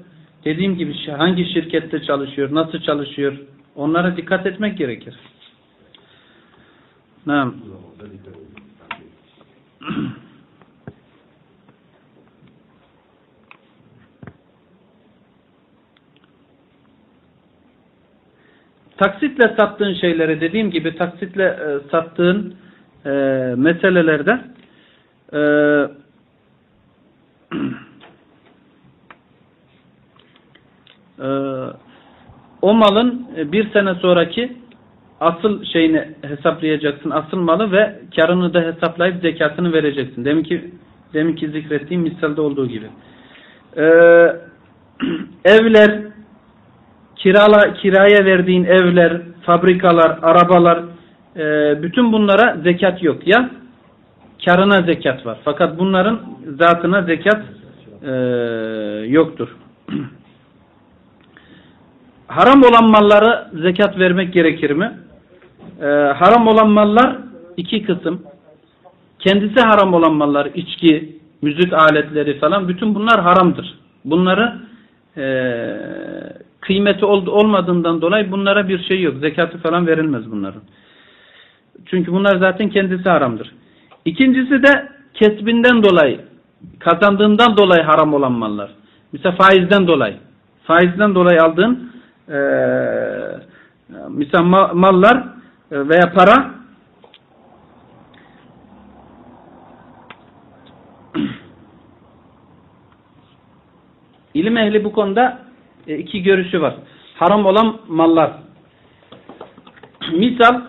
dediğim gibi hangi şirkette çalışıyor, nasıl çalışıyor onlara dikkat etmek gerekir. Naam. <clears throat> da dikkat edin. Taksitle sattığın şeyleri dediğim gibi taksitle e, sattığın e, meselelerde e, <clears throat> e, o malın e, bir sene sonraki asıl şeyini hesaplayacaksın, asıl malı ve karını da hesaplayıp zekatını vereceksin. Deminki deminki zikrettiğim misalde olduğu gibi. E, <clears throat> evler, kirala kiraya verdiğin evler, fabrikalar, arabalar, e, bütün bunlara zekat yok. Ya karına zekat var. Fakat bunların zatına zekat e, yoktur. <clears throat> haram olan mallara zekat vermek gerekir mi? E, haram olan mallar iki kısım. Kendisi haram olan mallar, içki, müzik aletleri falan bütün bunlar haramdır. Bunları e, kıymeti ol, olmadığından dolayı bunlara bir şey yok. Zekatı falan verilmez bunların. Çünkü bunlar zaten kendisi haramdır. İkincisi de kesbinden dolayı, kazandığından dolayı haram olan mallar. Mesela faizden dolayı. Faizden dolayı aldığın e, mesela ma- mallar veya para <clears throat> İlim ehli bu konuda iki görüşü var. Haram olan mallar. Misal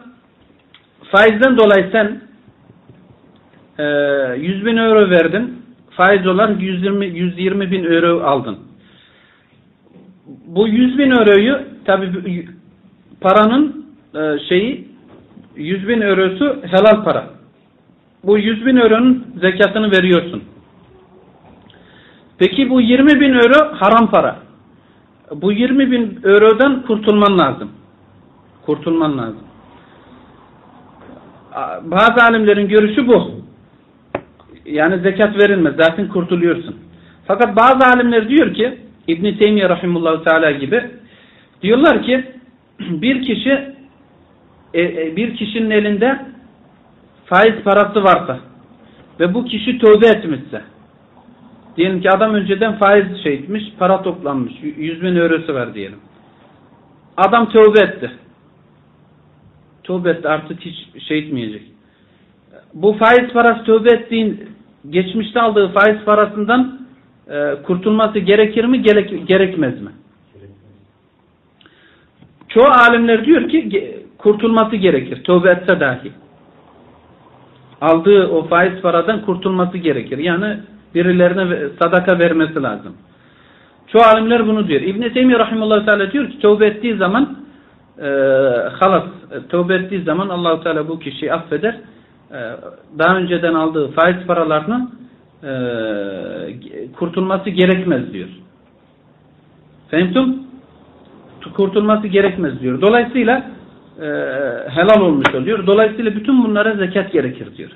faizden dolayı sen e, 100 bin euro verdin. Faiz olarak 120, 120 bin euro aldın. Bu 100 bin euroyu tabi paranın e, şeyi 100 bin eurosu helal para. Bu 100 bin euronun zekatını veriyorsun. Peki bu 20 bin euro haram para. Bu 20 bin eurodan kurtulman lazım. Kurtulman lazım. Bazı alimlerin görüşü bu. Yani zekat verilmez. Zaten kurtuluyorsun. Fakat bazı alimler diyor ki İbn Teymiyye rahimehullah teala gibi diyorlar ki <clears throat> bir kişi e, bir kişinin elinde faiz parası varsa ve bu kişi tövbe etmişse Diyelim ki adam önceden faiz şey etmiş, para toplanmış. 100 bin eurosu var diyelim. Adam tövbe etti. Tövbe etti artık hiç şey etmeyecek. Bu faiz parası tövbe ettiğin, geçmişte aldığı faiz parasından e, kurtulması gerekir mi, gerek, gerekmez mi? Çoğu alimler diyor ki kurtulması gerekir. Tövbe etse dahi. Aldığı o faiz paradan kurtulması gerekir. Yani birilerine sadaka vermesi lazım. Çoğu alimler bunu diyor. İbn-i Teymiye Rahimullah Teala diyor ki tövbe ettiği zaman e, halas, tövbe ettiği zaman Allahu Teala bu kişiyi affeder. E, daha önceden aldığı faiz paralarını e, kurtulması gerekmez diyor. Fehmtum? Kurtulması gerekmez diyor. Dolayısıyla e, helal olmuş oluyor. Dolayısıyla bütün bunlara zekat gerekir diyor.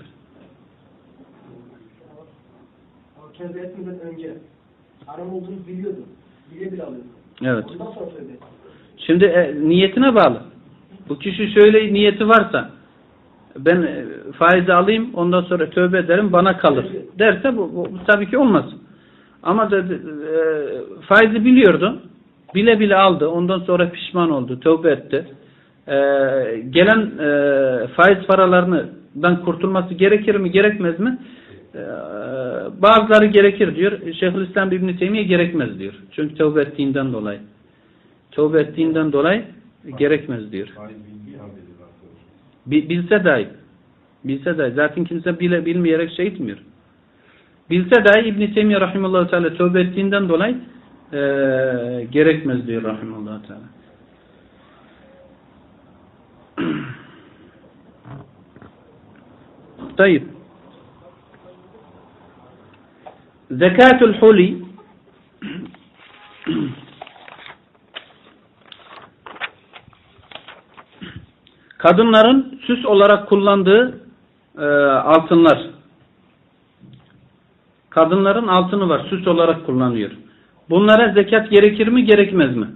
Tövbe etmeden önce haram olduğunu biliyordu. Bile bile alıyordu. Evet. Ondan sonra tövbe etti. Şimdi e, niyetine bağlı. Bu kişi şöyle niyeti varsa ben e, faizi alayım ondan sonra tövbe ederim bana kalır derse bu, bu, bu tabii ki olmaz. Ama da, e, faizi biliyordu. Bile bile aldı. Ondan sonra pişman oldu. Tövbe etti. E, gelen e, faiz paralarından kurtulması gerekir mi gerekmez mi? Ee, bazıları gerekir diyor. Şeyhülislam İbn Teymiye gerekmez diyor. Çünkü tövbe ettiğinden dolayı. Tövbe ettiğinden dolayı gerekmez diyor. Bilse dahi. Bilse dahi. Zaten kimse bile, bilmeyerek şey etmiyor. Bilse dahi İbn-i Teymiye rahimallahu teala tövbe ettiğinden dolayı e, gerekmez diyor rahimallahu teala. <clears throat> Tayyip. Zekatul huli kadınların süs olarak kullandığı e, altınlar. Kadınların altını var. Süs olarak kullanıyor. Bunlara zekat gerekir mi gerekmez mi?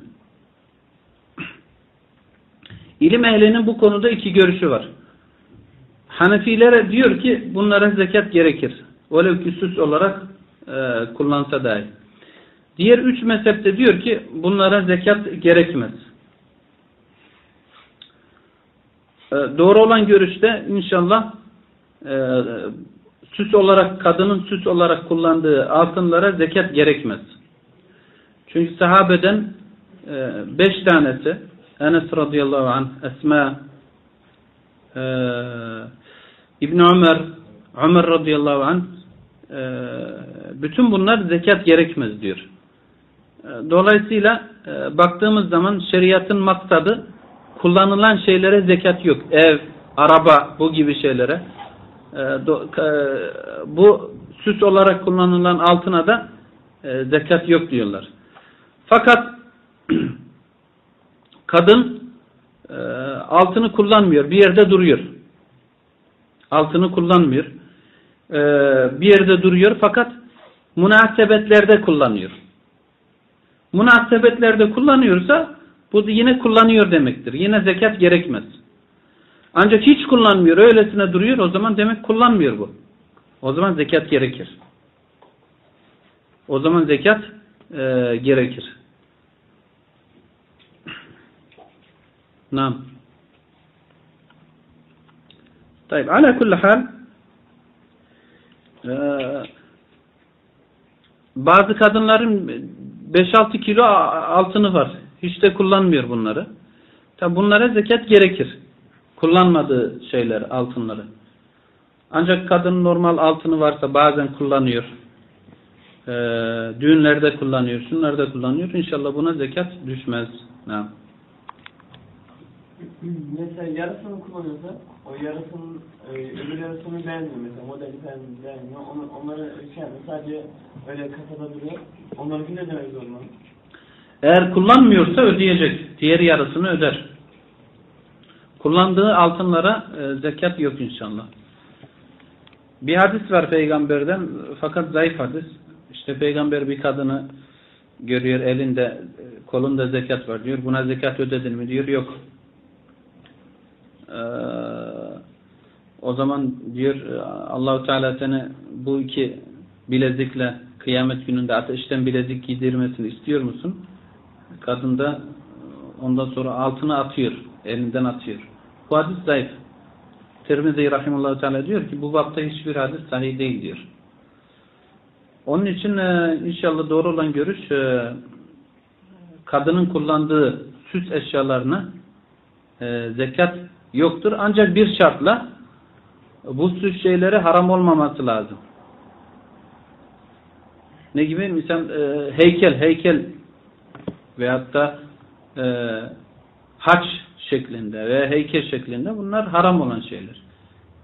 İlim ehlinin bu konuda iki görüşü var. Hanefilere diyor ki bunlara zekat gerekir. Velev ki süs olarak e, kullansa dahi. Diğer üç mezhepte diyor ki bunlara zekat gerekmez. E, doğru olan görüşte inşallah e, süs olarak kadının süs olarak kullandığı altınlara zekat gerekmez. Çünkü sahabeden e, beş tanesi Enes radıyallahu anh, Esma, e, İbn Ömer, Ömer radıyallahu anh bütün bunlar zekat gerekmez diyor. E, dolayısıyla e, baktığımız zaman şeriatın maksadı kullanılan şeylere zekat yok. Ev, araba bu gibi şeylere. E, do, e, bu süs olarak kullanılan altına da e, zekat yok diyorlar. Fakat <clears throat> kadın altını kullanmıyor. Bir yerde duruyor. Altını kullanmıyor. E, bir yerde duruyor fakat münasebetlerde kullanıyor. Münasebetlerde kullanıyorsa bu yine kullanıyor demektir. Yine zekat gerekmez. Ancak hiç kullanmıyor, öylesine duruyor o zaman demek kullanmıyor bu. O zaman zekat gerekir. O zaman zekat e, gerekir. Nam. Tayyip. Ala kulli hal e, bazı kadınların 5-6 kilo altını var. Hiç de kullanmıyor bunları. Tabi bunlara zekat gerekir. Kullanmadığı şeyler, altınları. Ancak kadın normal altını varsa bazen kullanıyor. Ee, düğünlerde kullanıyor, şunlarda kullanıyor. İnşallah buna zekat düşmez. Ne? <clears throat> Mesela yarısını kullanıyorsa o yarısının e, öbür yarısını beğenmiyor mesela modeli beğenmiyor. Onu, onları şey yapıyor, sadece öyle kasada duruyor. Onları ne demek zorunda? Eğer kullanmıyorsa ödeyecek. Diğer yarısını öder. Kullandığı altınlara e, zekat yok inşallah. Bir hadis var peygamberden fakat zayıf hadis. İşte peygamber bir kadını görüyor elinde e, kolunda zekat var diyor. Buna zekat ödedin mi diyor. Yok. Ee, o zaman diyor Allahu Teala seni bu iki bilezikle kıyamet gününde ateşten bilezik giydirmesini istiyor musun? Kadın da ondan sonra altına atıyor. Elinden atıyor. Bu hadis zayıf. Tirmizi Rahimullahu Teala diyor ki bu bapta hiçbir hadis sahih değil diyor. Onun için e, inşallah doğru olan görüş e, kadının kullandığı süs eşyalarına e, zekat yoktur. Ancak bir şartla bu süs şeylere haram olmaması lazım. Ne gibi? Misal e, heykel, heykel veyahut da e, haç şeklinde veya heykel şeklinde bunlar haram olan şeyler.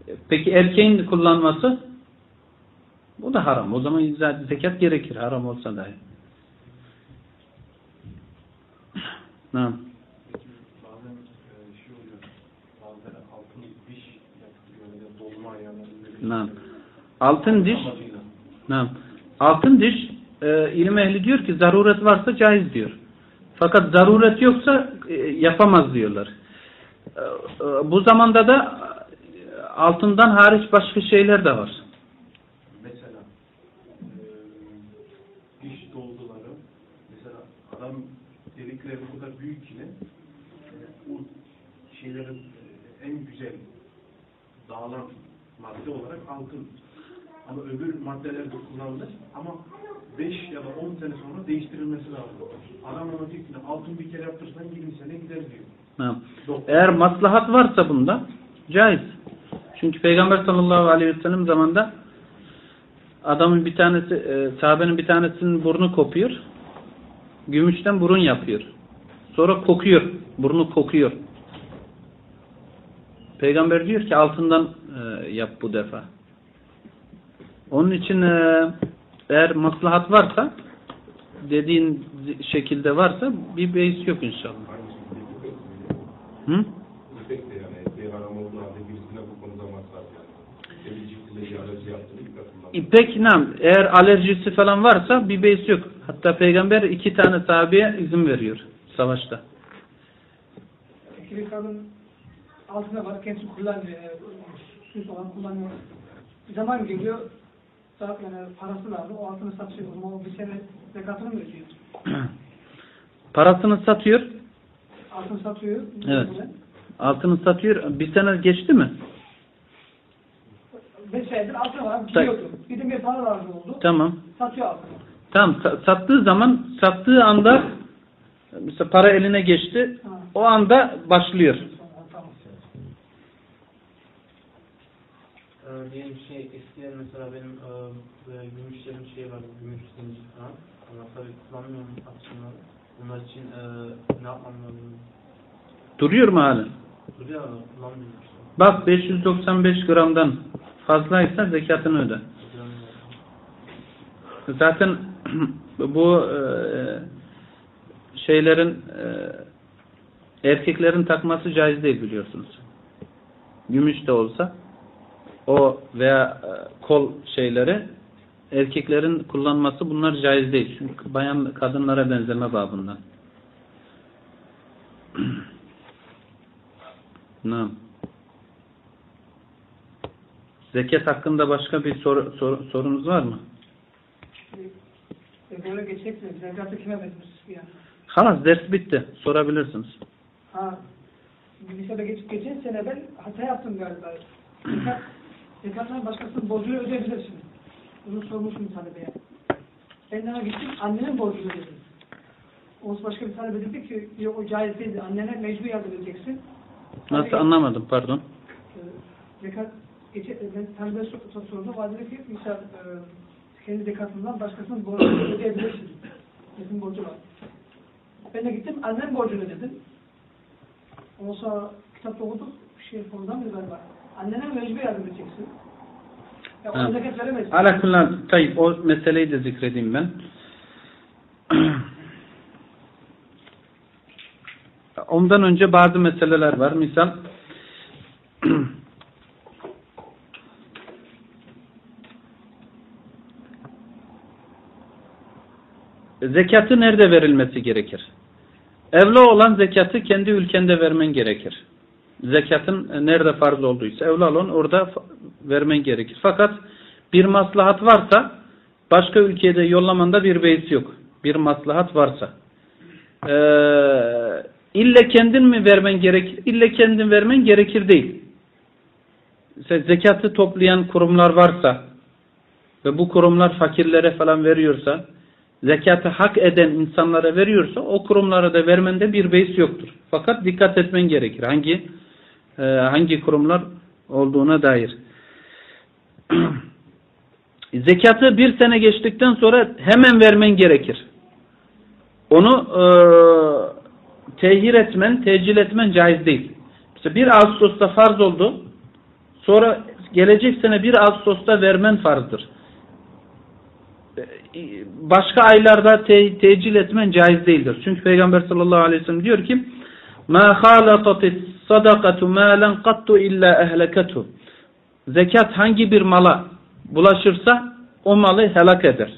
E, Peki erkeğin kullanması bu da haram. O zaman zekat gerekir haram olsa dahi. Tamam. Bazen e, şey oluyor, bazıları altın diş yapılıyor ya da dolma Naam. Altın diş. Naam. Altın diş e, ilim ehli diyor ki zaruret varsa caiz diyor. Fakat zaruret yoksa e, yapamaz diyorlar. E, e, bu zamanda da e, altından hariç başka şeyler de var. Mesela e, diş dolguları mesela adam delikleri bu kadar büyük ne e, şeylerin e, en güzel dağılan madde olarak altın. Ama öbür maddeler de kullanılır ama 5 ya da 10 sene sonra değiştirilmesi lazım. Adam ona ki altın bir kere yaptırsan 20 sene gider diyor. Doktor. Eğer maslahat varsa bunda caiz. Çünkü Peygamber sallallahu aleyhi ve sellem zamanında adamın bir tanesi, e, sahabenin bir tanesinin burnu kopuyor. Gümüşten burun yapıyor. Sonra kokuyor. Burnu kokuyor. Peygamber diyor ki altından e, yap bu defa. Onun için e, eğer maslahat varsa dediğin şekilde varsa bir beis yok inşallah. Hı? İpek. İpek nam eğer alerjisi falan varsa bir beis yok. Hatta peygamber iki tane sahabeye izin veriyor savaşta. Bir kadın altına var, kendisi kullanmıyor, e, su falan kullanmıyor. Zaman geliyor, daha yani parası lazım, o altını satıyor. O zaman o bir sene zekatını mı ödüyor? <clears throat> Parasını satıyor. Altını satıyor. Evet. Altını satıyor. Bir sene geçti mi? Beş senedir altına var, gidiyordu. Bir de bir para lazım oldu. Tamam. Satıyor altını. Tamam. sa- Sattığı zaman sattığı anda mesela para eline geçti. Ha. O anda başlıyor. Tamam. Ee, diyelim şey isteyen mesela benim e, böyle gümüşlerin şey var, gümüş zincir falan. Ama tabii kullanmıyorum aslında. Bunlar için e, ne yapmam lazım? Duruyor mu halen? Duruyor ama kullanmıyorum işte. Bak 595 gramdan fazlaysa zekatını öde. Zaten <clears throat> bu e, şeylerin e, erkeklerin takması caiz değil biliyorsunuz. Gümüş de olsa o veya e, kol şeyleri erkeklerin kullanması bunlar caiz değil. Çünkü bayan kadınlara benzeme babından. <clears throat> Tamam. Zekat hakkında başka bir soru, soru, sorunuz var mı? E böyle geçeceksiniz. Zekatı kime veririz? Halas ders bitti. Sorabilirsiniz. Ha, bir sene geç, geçen sene ben hata yaptım galiba. Zekat, <clears throat> zekattan başkasının borcunu ödeyebilirsin. Bunu sormuşum talebeye. Ben ona gittim, annenin borcunu ödedim. Ondan başka bir talebe dedi ki, yok o caiz değildi, annene mecbur yardım edeceksin. Nasıl Tabii, anlamadım pardon. e, Zekat, geçen, ben talebeye sor- sor- sordum, o dedi ki, misal, e, kendi zekatından başkasının borcunu ödeyebilirsin. Bizim borcu var. Ben de gittim, annem borcunu ödedim. Ondan sonra kitapta okuduk, şey konudan bir galiba. Annene mecbur yardım edeceksin. Ya ona zekat veremezsin. Tayyip o meseleyi de zikredeyim ben. <clears throat> Ondan önce bazı meseleler var. Misal <clears throat> zekatı nerede verilmesi gerekir? Evli olan zekatı kendi ülkende vermen gerekir. Zekatın nerede farz olduysa evli olan orada vermen gerekir. Fakat bir maslahat varsa başka ülkede yollamanda bir beis yok. Bir maslahat varsa. Ee, ille kendin mi vermen gerekir? İlle kendin vermen gerekir değil. Zekatı toplayan kurumlar varsa ve bu kurumlar fakirlere falan veriyorsa zekatı hak eden insanlara veriyorsa o kurumlara da vermende bir beis yoktur. Fakat dikkat etmen gerekir. Hangi hangi kurumlar olduğuna dair. <clears throat> Zekatı bir sene geçtikten sonra hemen vermen gerekir. Onu e, tehir etmen, tecil etmen caiz değil. Mesela 1 Ağustos'ta farz oldu. Sonra gelecek sene 1 Ağustos'ta vermen farzdır. E, Başka aylarda te tecil etmen caiz değildir. Çünkü Peygamber sallallahu aleyhi ve sellem diyor ki مَا خَالَطَتِ sadakatu malen kattu illa ehleketu. Zekat hangi bir mala bulaşırsa o malı helak eder.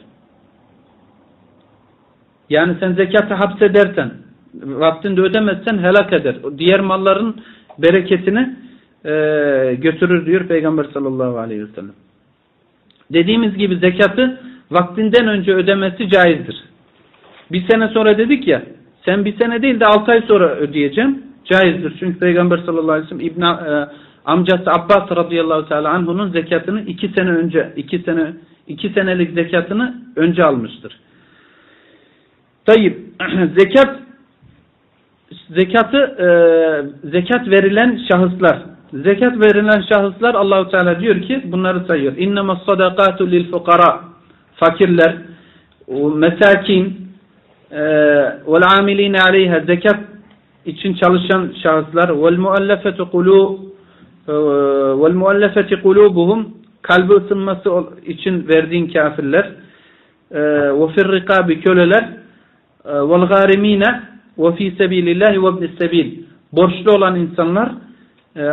Yani sen zekatı hapsedersen, vaktinde ödemezsen helak eder. Diğer malların bereketini e, götürür diyor Peygamber sallallahu aleyhi ve sellem. Dediğimiz gibi zekatı vaktinden önce ödemesi caizdir. Bir sene sonra dedik ya, sen bir sene değil de altı ay sonra ödeyeceğim. Caizdir. Çünkü Peygamber sallallahu aleyhi ve sellem İbn e, amcası Abbas radıyallahu teala anhu'nun zekatını iki sene önce, iki sene iki senelik zekatını önce almıştır. Tayyip, <clears throat> zekat zekatı e, zekat verilen şahıslar zekat verilen şahıslar Allahu Teala diyor ki bunları sayıyor. İnnemas sadakatu lil fukara fakirler, mesakin e, vel amilina aleyha zekat için çalışan şahıslar vel muallafetu kulu e, vel muallafeti kulubuhum kalbi ısınması için verdiğin kafirler e, ve fir rikabi köleler vel garimine ve fi sebilillahi ve ibnis sebil borçlu olan insanlar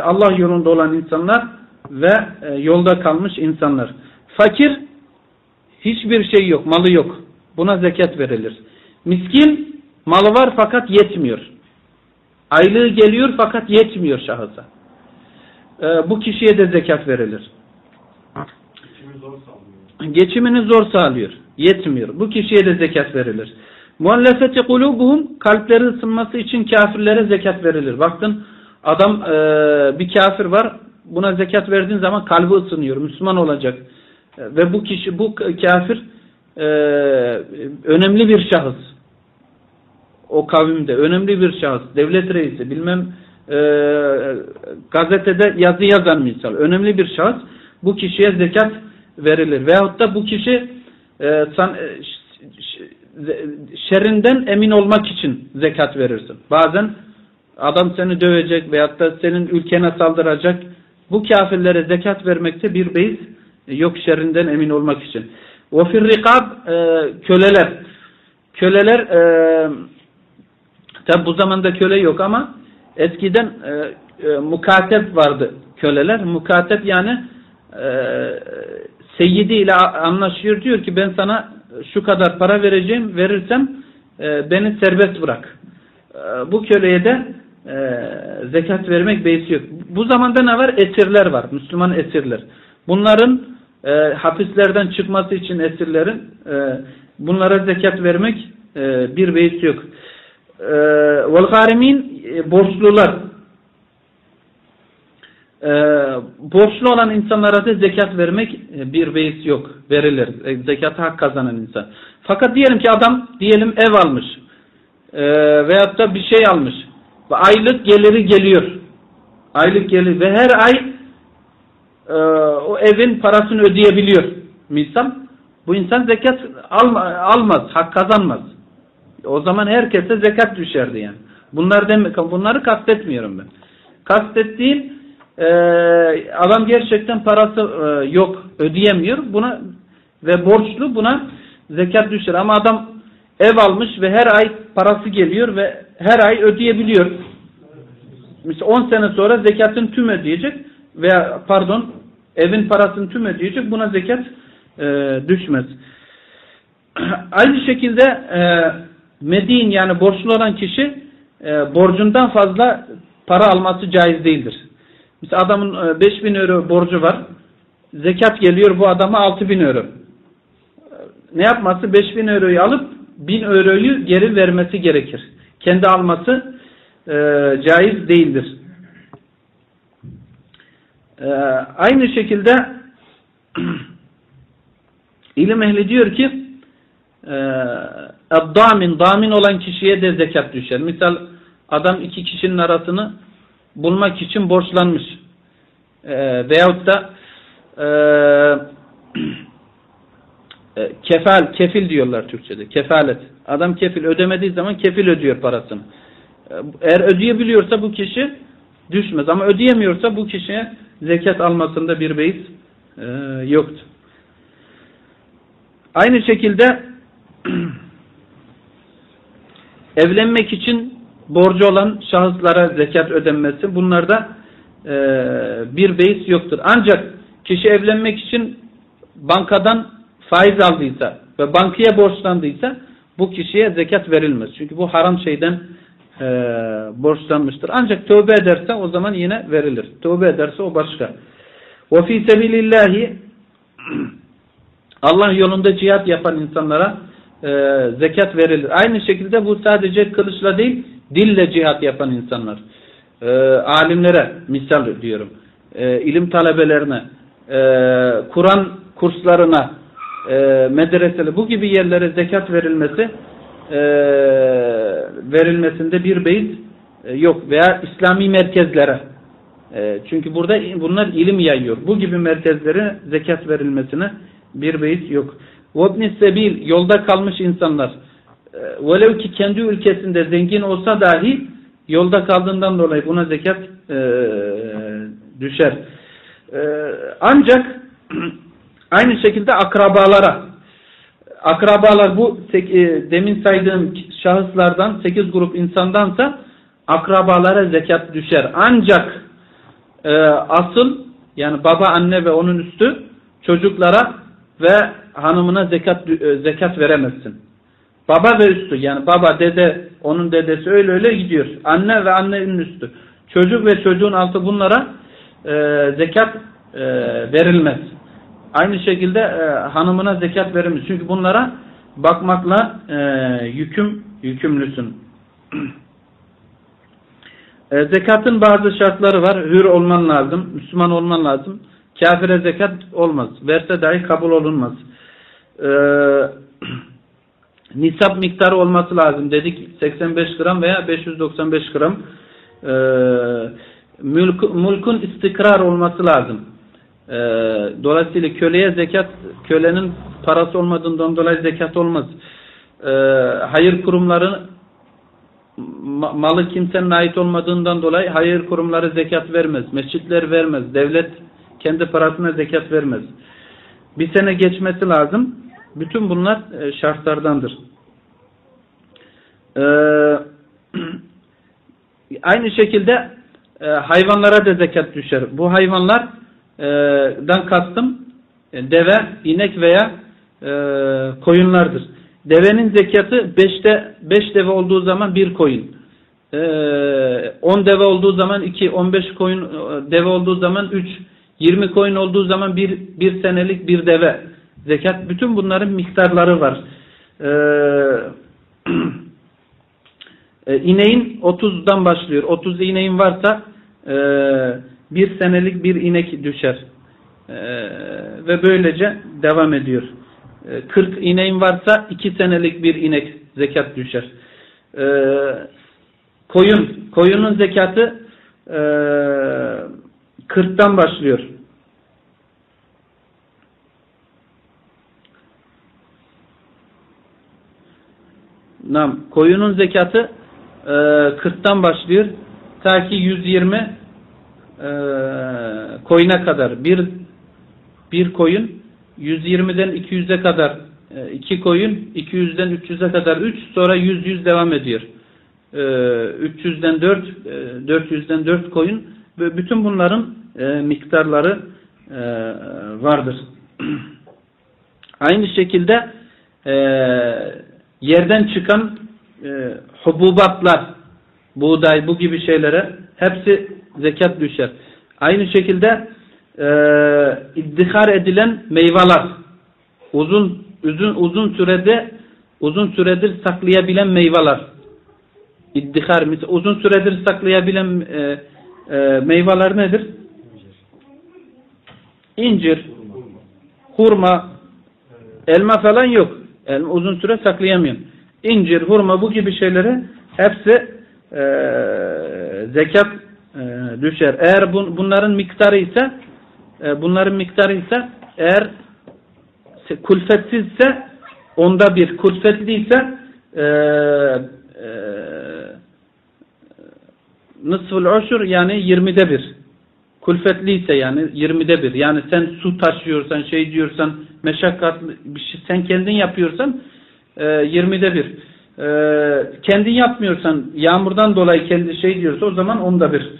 Allah yolunda olan insanlar ve yolda kalmış insanlar. Fakir hiçbir şey yok, malı yok. Buna zekat verilir. Miskin malı var fakat yetmiyor. Aylığı geliyor fakat yetmiyor şahısa. Ee, bu kişiye de zekat verilir. Geçimi zor sağlıyor. Geçimini zor sağlıyor. Yetmiyor. Bu kişiye de zekat verilir. Muallefeti kulubuhum kalpleri ısınması için kafirlere zekat verilir. Baktın adam e, bir kafir var. Buna zekat verdiğin zaman kalbi ısınıyor. Müslüman olacak. E, ve bu kişi bu kafir e, önemli bir şahıs. O kavimde önemli bir şahıs. Devlet reisi bilmem e, gazetede yazı yazan misal. Önemli bir şahıs. Bu kişiye zekat verilir. Veyahut da bu kişi e, san, e, şerrinden emin olmak için zekat verirsin. Bazen adam seni dövecek veyahut da senin ülkene saldıracak. Bu kafirlere zekat vermekte bir beis yok şerrinden emin olmak için. Fir rikab e, köleler. Köleler e, tabi bu zamanda köle yok ama eskiden e, e, mukatep vardı köleler. Mukatep yani e, seyyidi ile anlaşıyor diyor ki ben sana şu kadar para vereceğim verirsem e, beni serbest bırak. E, bu köleye de e, zekat vermek beisi yok. Bu zamanda ne var? Esirler var. Müslüman esirler. Bunların e, hapislerden çıkması için esirlerin e, bunlara zekat vermek e, bir beis yok. Vel garimin e, borçlular e, borçlu olan insanlara da zekat vermek e, bir beis yok. Verilir. E, hak kazanan insan. Fakat diyelim ki adam diyelim ev almış e, veyahut da bir şey almış ve aylık geliri geliyor. Aylık gelir ve her ay e, o evin parasını ödeyebiliyor. Misal bu insan zekat alma, almaz, hak kazanmaz. O zaman herkese zekat düşerdi yani. Bunlar demek, bunları kastetmiyorum ben. Kastettiğim e, adam gerçekten parası e, yok, ödeyemiyor. Buna ve borçlu buna zekat düşer. Ama adam ev almış ve her ay parası geliyor ve her ay ödeyebiliyor. Mesela 10 sene sonra zekatın tüm ödeyecek veya pardon evin parasını tüm ödeyecek buna zekat e, düşmez. <clears throat> Aynı şekilde e, medin yani borçlu olan kişi e, borcundan fazla para alması caiz değildir. Mesela adamın 5000 e, euro borcu var. Zekat geliyor bu adama 6000 euro. Ne yapması? 5000 euroyu alıp 1000 euroyu geri vermesi gerekir. Kendi alması e, caiz değildir. E, aynı şekilde <clears throat> ilim ehli diyor ki e, damin, damin olan kişiye de zekat düşer. Misal adam iki kişinin arasını bulmak için borçlanmış. E, veyahut da e, <clears throat> e, kefal, kefil diyorlar Türkçe'de. Kefalet. Adam kefil ödemediği zaman kefil ödüyor parasını. E, eğer ödeyebiliyorsa bu kişi düşmez. Ama ödeyemiyorsa bu kişiye zekat almasında bir beis e, yoktu. Aynı şekilde <clears throat> evlenmek için borcu olan şahıslara zekat ödenmesi bunlarda e, bir beis yoktur. Ancak kişi evlenmek için bankadan faiz aldıysa ve bankaya borçlandıysa bu kişiye zekat verilmez. Çünkü bu haram şeyden e, borçlanmıştır. Ancak tövbe ederse o zaman yine verilir. Tövbe ederse o başka. وَفِي سَبِلِ <clears throat> Allah yolunda cihat yapan insanlara e, zekat verilir. Aynı şekilde bu sadece kılıçla değil, dille cihat yapan insanlar. E, alimlere misal diyorum. E, ilim talebelerine, e, Kur'an kurslarına, e, medreseli bu gibi yerlere zekat verilmesi e, verilmesinde bir beyiz e, yok veya İslami merkezlere E, çünkü burada bunlar ilim yayıyor. Bu gibi merkezlere zekat verilmesine bir beis yok. وَبْنِ sebil Yolda kalmış insanlar. E, velev ki kendi ülkesinde zengin olsa dahi yolda kaldığından dolayı buna zekat e, düşer. E, ancak <clears throat> aynı şekilde akrabalara akrabalar bu e, demin saydığım şahıslardan 8 grup insandansa akrabalara zekat düşer. Ancak e, asıl yani baba anne ve onun üstü çocuklara ve hanımına zekat e, zekat veremezsin. Baba ve üstü yani baba dede onun dedesi öyle öyle gidiyor. Anne ve annenin üstü. Çocuk ve çocuğun altı bunlara e, zekat e, verilmez. Aynı şekilde e, hanımına zekat verilmez. Çünkü bunlara bakmakla e, yüküm yükümlüsün. e, zekatın bazı şartları var. Hür olman lazım. Müslüman olman lazım. Kafire zekat olmaz. Verse dahi kabul olunmaz. E, <clears throat> nisap miktarı olması lazım. Dedik 85 gram veya 595 gram. E, mülk, mülkün istikrar olması lazım. E, dolayısıyla köleye zekat, kölenin parası olmadığından dolayı zekat olmaz. E, hayır kurumları malı kimsenin ait olmadığından dolayı hayır kurumları zekat vermez. Mescitler vermez. Devlet kendi parasına zekat vermez. Bir sene geçmesi lazım. Bütün bunlar e, şartlardandır. Ee, <clears throat> aynı şekilde e, hayvanlara da zekat düşer. Bu hayvanlardan kastım e, deve, inek veya e, koyunlardır. Devenin zekatı 5'te 5 deve olduğu zaman bir koyun. 10 deve olduğu zaman 2, 15 koyun deve olduğu zaman 3, 20 koyun olduğu zaman bir, bir senelik bir deve. Zekat bütün bunların miktarları var. Ee, <clears throat> e, ineğin 30'dan başlıyor. 30 ineğin varsa e, bir senelik bir inek düşer. E, ve böylece devam ediyor. E, 40 ineğin varsa 2 senelik bir inek zekat düşer. E, koyun. Koyunun zekatı e, 40'tan başlıyor. Nam, koyunun zekatı e, 40'tan başlıyor. Ta ki 120 e, koyuna kadar. Bir, bir koyun 120'den 200'e kadar e, iki koyun 200'den 300'e kadar 3 sonra 100 100 devam ediyor. E, 300'den 4 e, 400'den 4 koyun ve bütün bunların e, miktarları e, vardır. <clears throat> Aynı şekilde e, yerden çıkan e, hububatlar, buğday bu gibi şeylere hepsi zekat düşer. Aynı şekilde e, iddihar edilen meyveler, uzun uzun uzun sürede uzun süredir saklayabilen meyveler, iddihar uzun süredir saklayabilen e, e, meyveler nedir? İncir, hurma, elma falan yok. Elma uzun süre saklayamıyor. İncir, hurma bu gibi şeyleri hepsi e, zekat e, düşer. Eğer bun, bunların miktarı ise e, bunların miktarı ise eğer kulfetsizse onda bir. Kulfetliyse e, e, nısful uşur yani yirmide bir. Kulfetliyse yani yirmide bir. Yani sen su taşıyorsan şey diyorsan meşakkatli bir şey sen kendin yapıyorsan e, 20'de bir. E, kendin yapmıyorsan yağmurdan dolayı kendi şey diyorsa o zaman onda bir.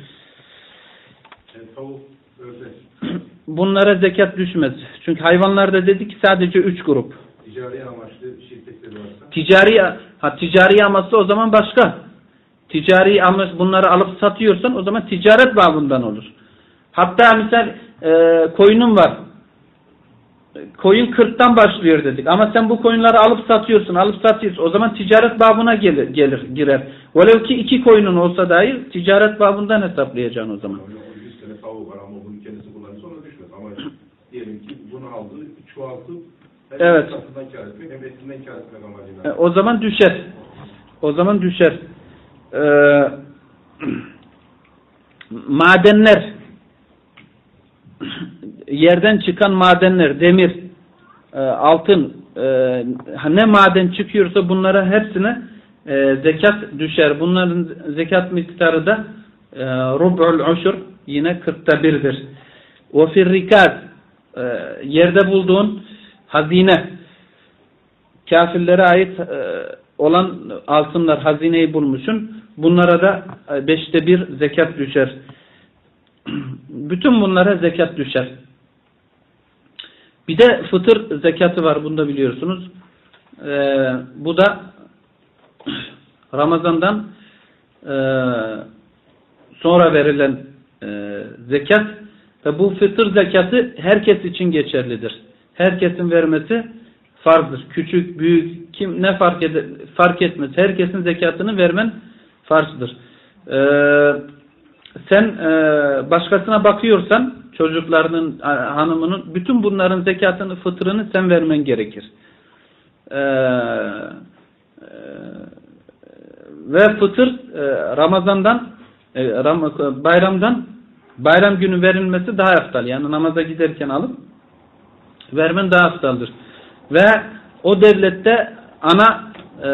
<clears throat> Bunlara zekat düşmez. Çünkü hayvanlarda dedik sadece üç grup. Ticari amaçlı şirketleri varsa? Ticari, ha, ticari amaçlı o zaman başka. Ticari amaç bunları alıp satıyorsan o zaman ticaret babından olur. Hatta misal e, koyunun var koyun 40'tan başlıyor dedik. Ama sen bu koyunları alıp satıyorsun, alıp satıyorsun. O zaman ticaret babına gelir, gelir girer. Velev ki iki koyunun olsa dahi ticaret babından hesaplayacaksın o zaman. Yani 100 tane tavuğu var ama bunu kendisi kullanırsa ona düşmez. Ama diyelim ki bunu aldı, çoğaltıp hem evet. satından kar etmek hem etinden kar etmek amacıyla. E, o zaman düşer. O zaman düşer. Ee, <clears throat> madenler yerden çıkan madenler, demir, e, altın, e, ne maden çıkıyorsa bunlara hepsine e, zekat düşer. Bunların zekat miktarı da e, rub'ul uşur yine kırkta birdir. Ve firrikaz e, yerde bulduğun hazine kafirlere ait olan altınlar hazineyi bulmuşsun. Bunlara da beşte bir zekat düşer. <clears throat> Bütün bunlara zekat düşer. Bir de fıtır zekatı var. Bunu da biliyorsunuz. Ee, bu da <clears throat> Ramazan'dan e, sonra verilen e, zekat ve bu fıtır zekatı herkes için geçerlidir. Herkesin vermesi farzdır. Küçük, büyük, kim ne fark, eder, fark etmez. Herkesin zekatını vermen farzdır. Ee, sen e, başkasına bakıyorsan çocuklarının, hanımının bütün bunların zekatını, fıtrını sen vermen gerekir. Ee, e, ve fıtır e, Ramazan'dan e, Ram, bayramdan bayram günü verilmesi daha eftal. Yani namaza giderken alıp vermen daha eftaldir. Ve o devlette ana e,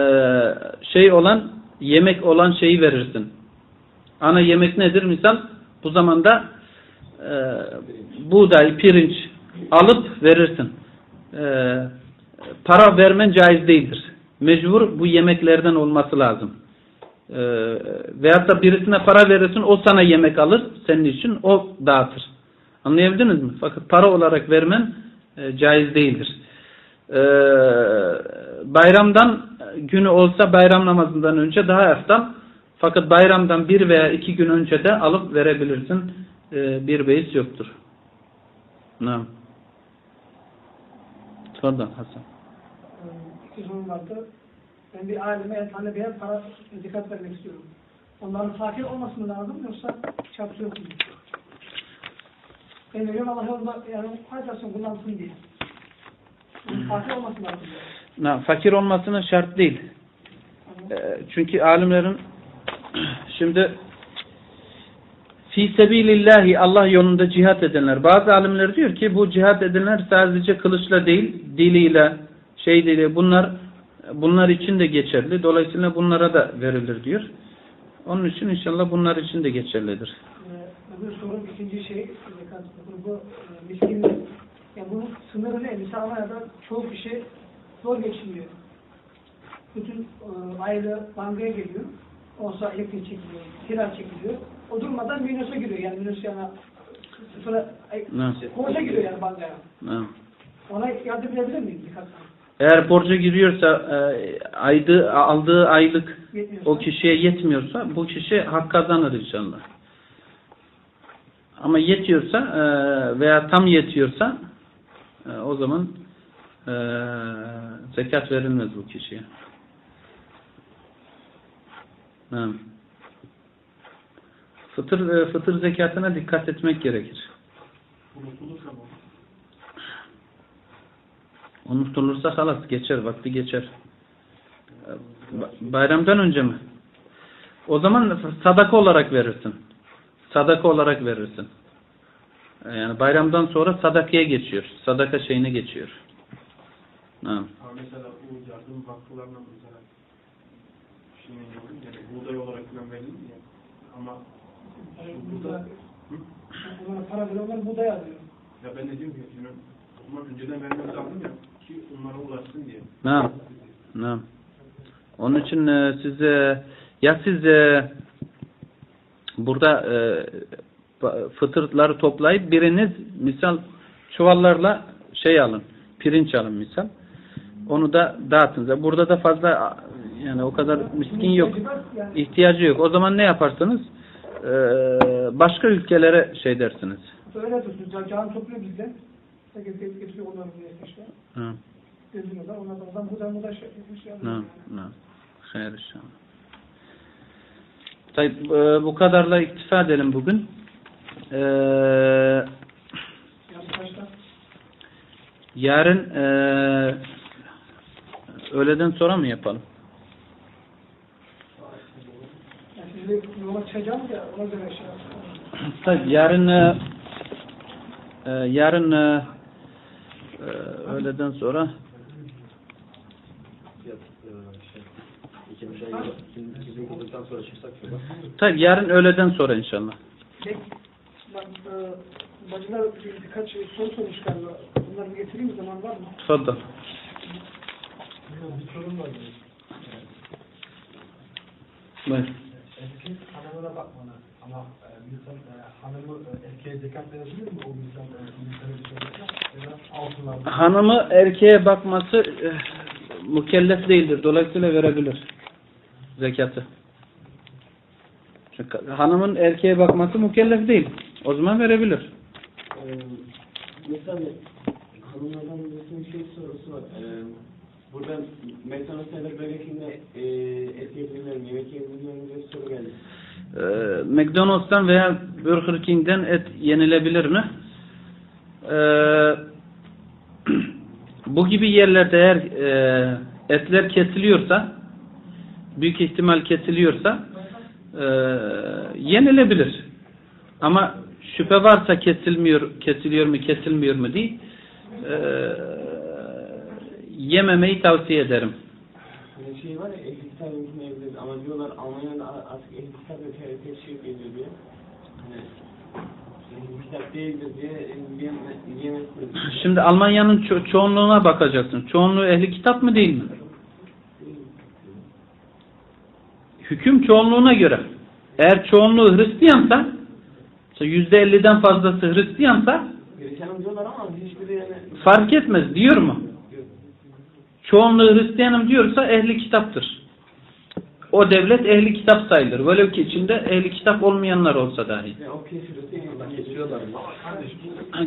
şey olan yemek olan şeyi verirsin. Ana yemek nedir? Misal bu zamanda e, buğday, pirinç alıp verirsin. E, para vermen caiz değildir. Mecbur bu yemeklerden olması lazım. E, veyahut da birisine para verirsin o sana yemek alır senin için o dağıtır. Anlayabildiniz mi? Fakat para olarak vermen e, caiz değildir. E, bayramdan günü olsa bayram namazından önce daha eftal. Fakat bayramdan bir veya iki gün önce de alıp verebilirsin. Ee, bir beis yoktur. Ne? Tfadal Hasan. İki sorum vardı. Ben bir aileme talebeye para zekat vermek istiyorum. Onların fakir olması mı lazım yoksa çarpısı yok mu? Ben veriyorum Allah yolunda yani faydasını kullansın diye. Fakir olması lazım. Ne, fakir olmasına şart değil. Ee, çünkü alimlerin <clears throat> şimdi fi sebilillahi Allah yolunda cihat edenler. Bazı alimler diyor ki bu cihat edenler sadece kılıçla değil, diliyle, şey dili bunlar bunlar için de geçerli. Dolayısıyla bunlara da verilir diyor. Onun için inşallah bunlar için de geçerlidir. Ee, öbür sorun ikinci şey zekat bu e, miskinlik. Yani bunun sınırı ne? Mesela Almanya'da çoğu kişi zor geçiniyor. Bütün e, aile bankaya geliyor. Olsa elektrik çekiliyor, kira çekiliyor. O durmadan minüse giriyor. Yani minüs yana sıfıra, borca giriyor yani bankaya. Ona yardım edebilir miyim birkaç Eğer borca giriyorsa e, aydı, aldığı aylık Yetmiyorsa. o kişiye yetmiyorsa bu kişi hak kazanır inşallah. Ama yetiyorsa e, veya tam yetiyorsa e, o zaman e, zekat verilmez bu kişiye. Evet. Fıtır, e, fıtır zekatına dikkat etmek gerekir. Unutulursa. Unutulursa halas geçer, vakti geçer. Ba- Bayramdan önce mi? O zaman sadaka olarak verirsin. Sadaka olarak verirsin. Yani bayramdan sonra sadakaya geçiyor. Sadaka şeyine geçiyor. Ha. Mesela bu yardım vakıflarına mesela şimdi buğday olarak verildi ya. Ama Yani şu burada, onlara para veriyorlar, buğday alıyor. ya ben de diyorum ki şimdi o zaman önceden vermemiz lazım ya ki onlara ulaşsın diye. Ne? Ne? Onun için e, size ya siz e, burada e, fıtırları toplayıp biriniz misal çuvallarla şey alın, pirinç alın misal. Onu da dağıtın. Burada da fazla yani o kadar miskin yok. Yani ihtiyacı yok. O zaman ne yaparsınız? E, başka ülkelere şey dersiniz. öyle diyorsunuz. Can topluyor bizden. Getirip getiriyor onları buraya işte. Hı. Gözünüzden onlardan oradan buradan buradan şey şey Ne? alıyor. Ne? Hayır inşallah. Tayyip, e, bu kadarla iktifa edelim bugün. E, kaçta? yarın e, öğleden sonra mı yapalım? Yani şimdi yola çıkacağım ya ona göre şey yapacağım. Tabii yarın e, Ee, yarın e, e, öğleden sonra Tabii yarın öğleden sonra inşallah. Peki, bak, e, bacılar bir, birkaç soru sormuş galiba. Bunları getireyim mi? Zaman var mı? Tfaddal. Bir sorun var. Buyur. Erkek hanımına bakmalı. Ama e, bir insan e, hanımı e, erkeğe zekat verebilir mi? O insan e, bir şey yapsa ya da altınlar. Hanımı erkeğe bakması e, mükellef değildir. Dolayısıyla verebilir zekatı. Çünkü hanımın erkeğe bakması mükellef değil. O zaman verebilir. Ee, mesela hanımlardan birisinin şey sorusu var. Ee, burada McDonald's ya da e, et yiyebilirim, yemek yiyebilirim diye soru geldi. Ee, McDonald's'tan veya Burger King'den et yenilebilir mi? Ee, <clears throat> bu gibi yerlerde eğer e, etler kesiliyorsa büyük ihtimal kesiliyorsa e, yenilebilir. Ama şüphe varsa kesilmiyor, kesiliyor mu, kesilmiyor mu diye e, yememeyi tavsiye ederim. Hani şey var ya ehli kitap yönetmeyebiliriz ama diyorlar Almanya'da artık ehli kitap ve TRT şey geliyor diye. Hani. Şimdi Almanya'nın ço- çoğunluğuna bakacaksın. Çoğunluğu ehli kitap mı değil mi? Hüküm çoğunluğuna göre. Eğer çoğunluğu Hristiyansa, yüzde elliden fazlası Hristiyansa fark etmez diyor mu? Çoğunluğu Hristiyanım diyorsa ehli kitaptır. O devlet ehli kitap sayılır. Velev ki içinde ehli kitap olmayanlar olsa dahi.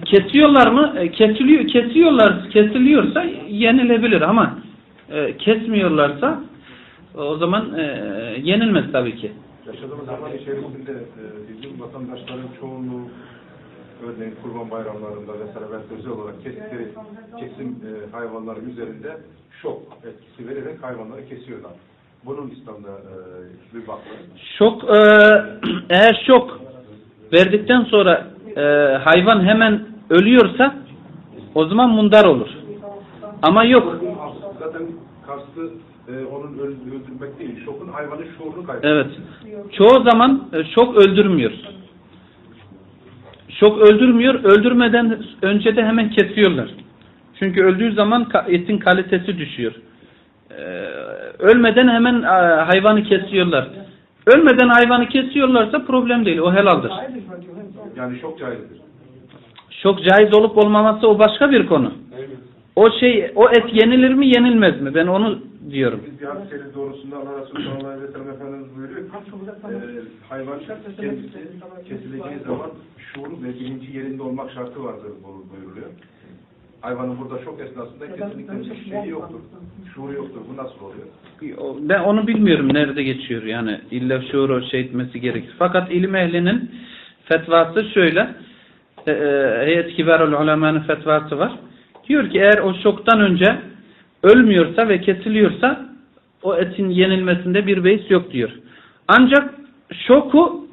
Kesiyorlar mı? E, Kesiliyor, kesiyorlar, kesiliyorsa yenilebilir ama e, kesmiyorlarsa o zaman e, yenilmez tabii ki. Yaşadığımız zaman içerisinde e, bizim vatandaşların çoğunluğu örneğin kurban bayramlarında vesaire ben özel olarak kestikleri kesim e, hayvanları üzerinde şok etkisi vererek hayvanları kesiyorlar. Bunun İslam'da e, bir bakları. Şok e, <clears throat> eğer şok verdikten sonra e, hayvan hemen ölüyorsa o zaman mundar olur. Ama yok. Zaten kastı e, onun öl- öldürmek değil, şokun hayvanın şuurunu kaybediyor. Evet. Çoğu zaman e, şok öldürmüyor. Şok öldürmüyor. Öldürmeden önce de hemen kesiyorlar. Çünkü öldüğü zaman etin kalitesi düşüyor. Ee, ölmeden hemen e, hayvanı kesiyorlar. Ölmeden hayvanı kesiyorlarsa problem değil. O helaldir. Yani şok caizdir. Şok caiz olup olmaması o başka bir konu. O şey, o et yenilir mi yenilmez mi? Ben onu diyorum. Biz bir hadis-i şerif doğrusunda Allah Resulü sallallahu aleyhi ve sellem Efendimiz buyuruyor ki e, hayvan kendisi kesileceği zaman şuuru ve bilinci yerinde olmak şartı vardır bu- buyuruluyor. Hayvanın burada şok esnasında kesinlikle bir şeyi yoktur. Şuuru yoktur. Bu nasıl oluyor? Ben onu bilmiyorum nerede geçiyor yani illa şuur şey etmesi gerekir. Fakat ilim ehlinin fetvası şöyle e, e, Heyet Kibarul Ulema'nın fetvası var. Diyor ki eğer o şoktan önce ölmüyorsa ve kesiliyorsa o etin yenilmesinde bir beis yok diyor. Ancak şoku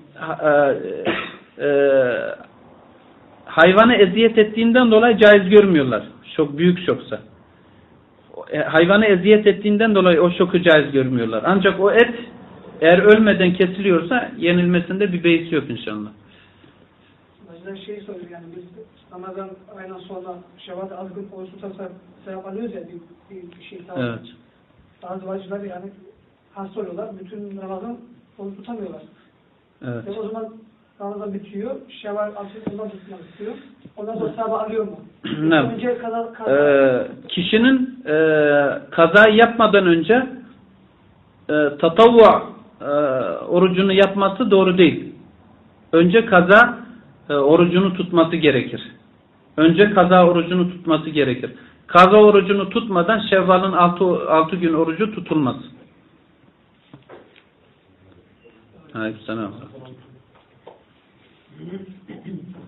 e, e, hayvanı eziyet ettiğinden dolayı caiz görmüyorlar. Şok büyük şoksa. E, hayvanı eziyet ettiğinden dolayı o şoku caiz görmüyorlar. Ancak o et eğer ölmeden kesiliyorsa yenilmesinde bir beis yok inşallah. Bacılar şey soruyor yani biz Ramazan ayından sonra Şevval'de az gün oruç tutarsak sevap alıyoruz ya bir, bir, bir şey tamam. Evet. Bazı bacılar yani hasta oluyorlar. Bütün Ramazan oruç tutamıyorlar. Evet. Ve o zaman Ramazan bitiyor. Şevval asıl ondan tutmak istiyor. Ondan sonra sevabı alıyor mu? Ne? Önce kaza, kaza Ee, kişinin e, kazayı yapmadan önce e, tatavva e, orucunu yapması doğru değil. Önce kaza e, orucunu tutması gerekir. Önce kaza orucunu tutması gerekir. Kaza orucunu tutmadan Şevval'ın 6, 6 gün orucu tutulmaz. Aleykümselam. Mm-hmm. <clears throat>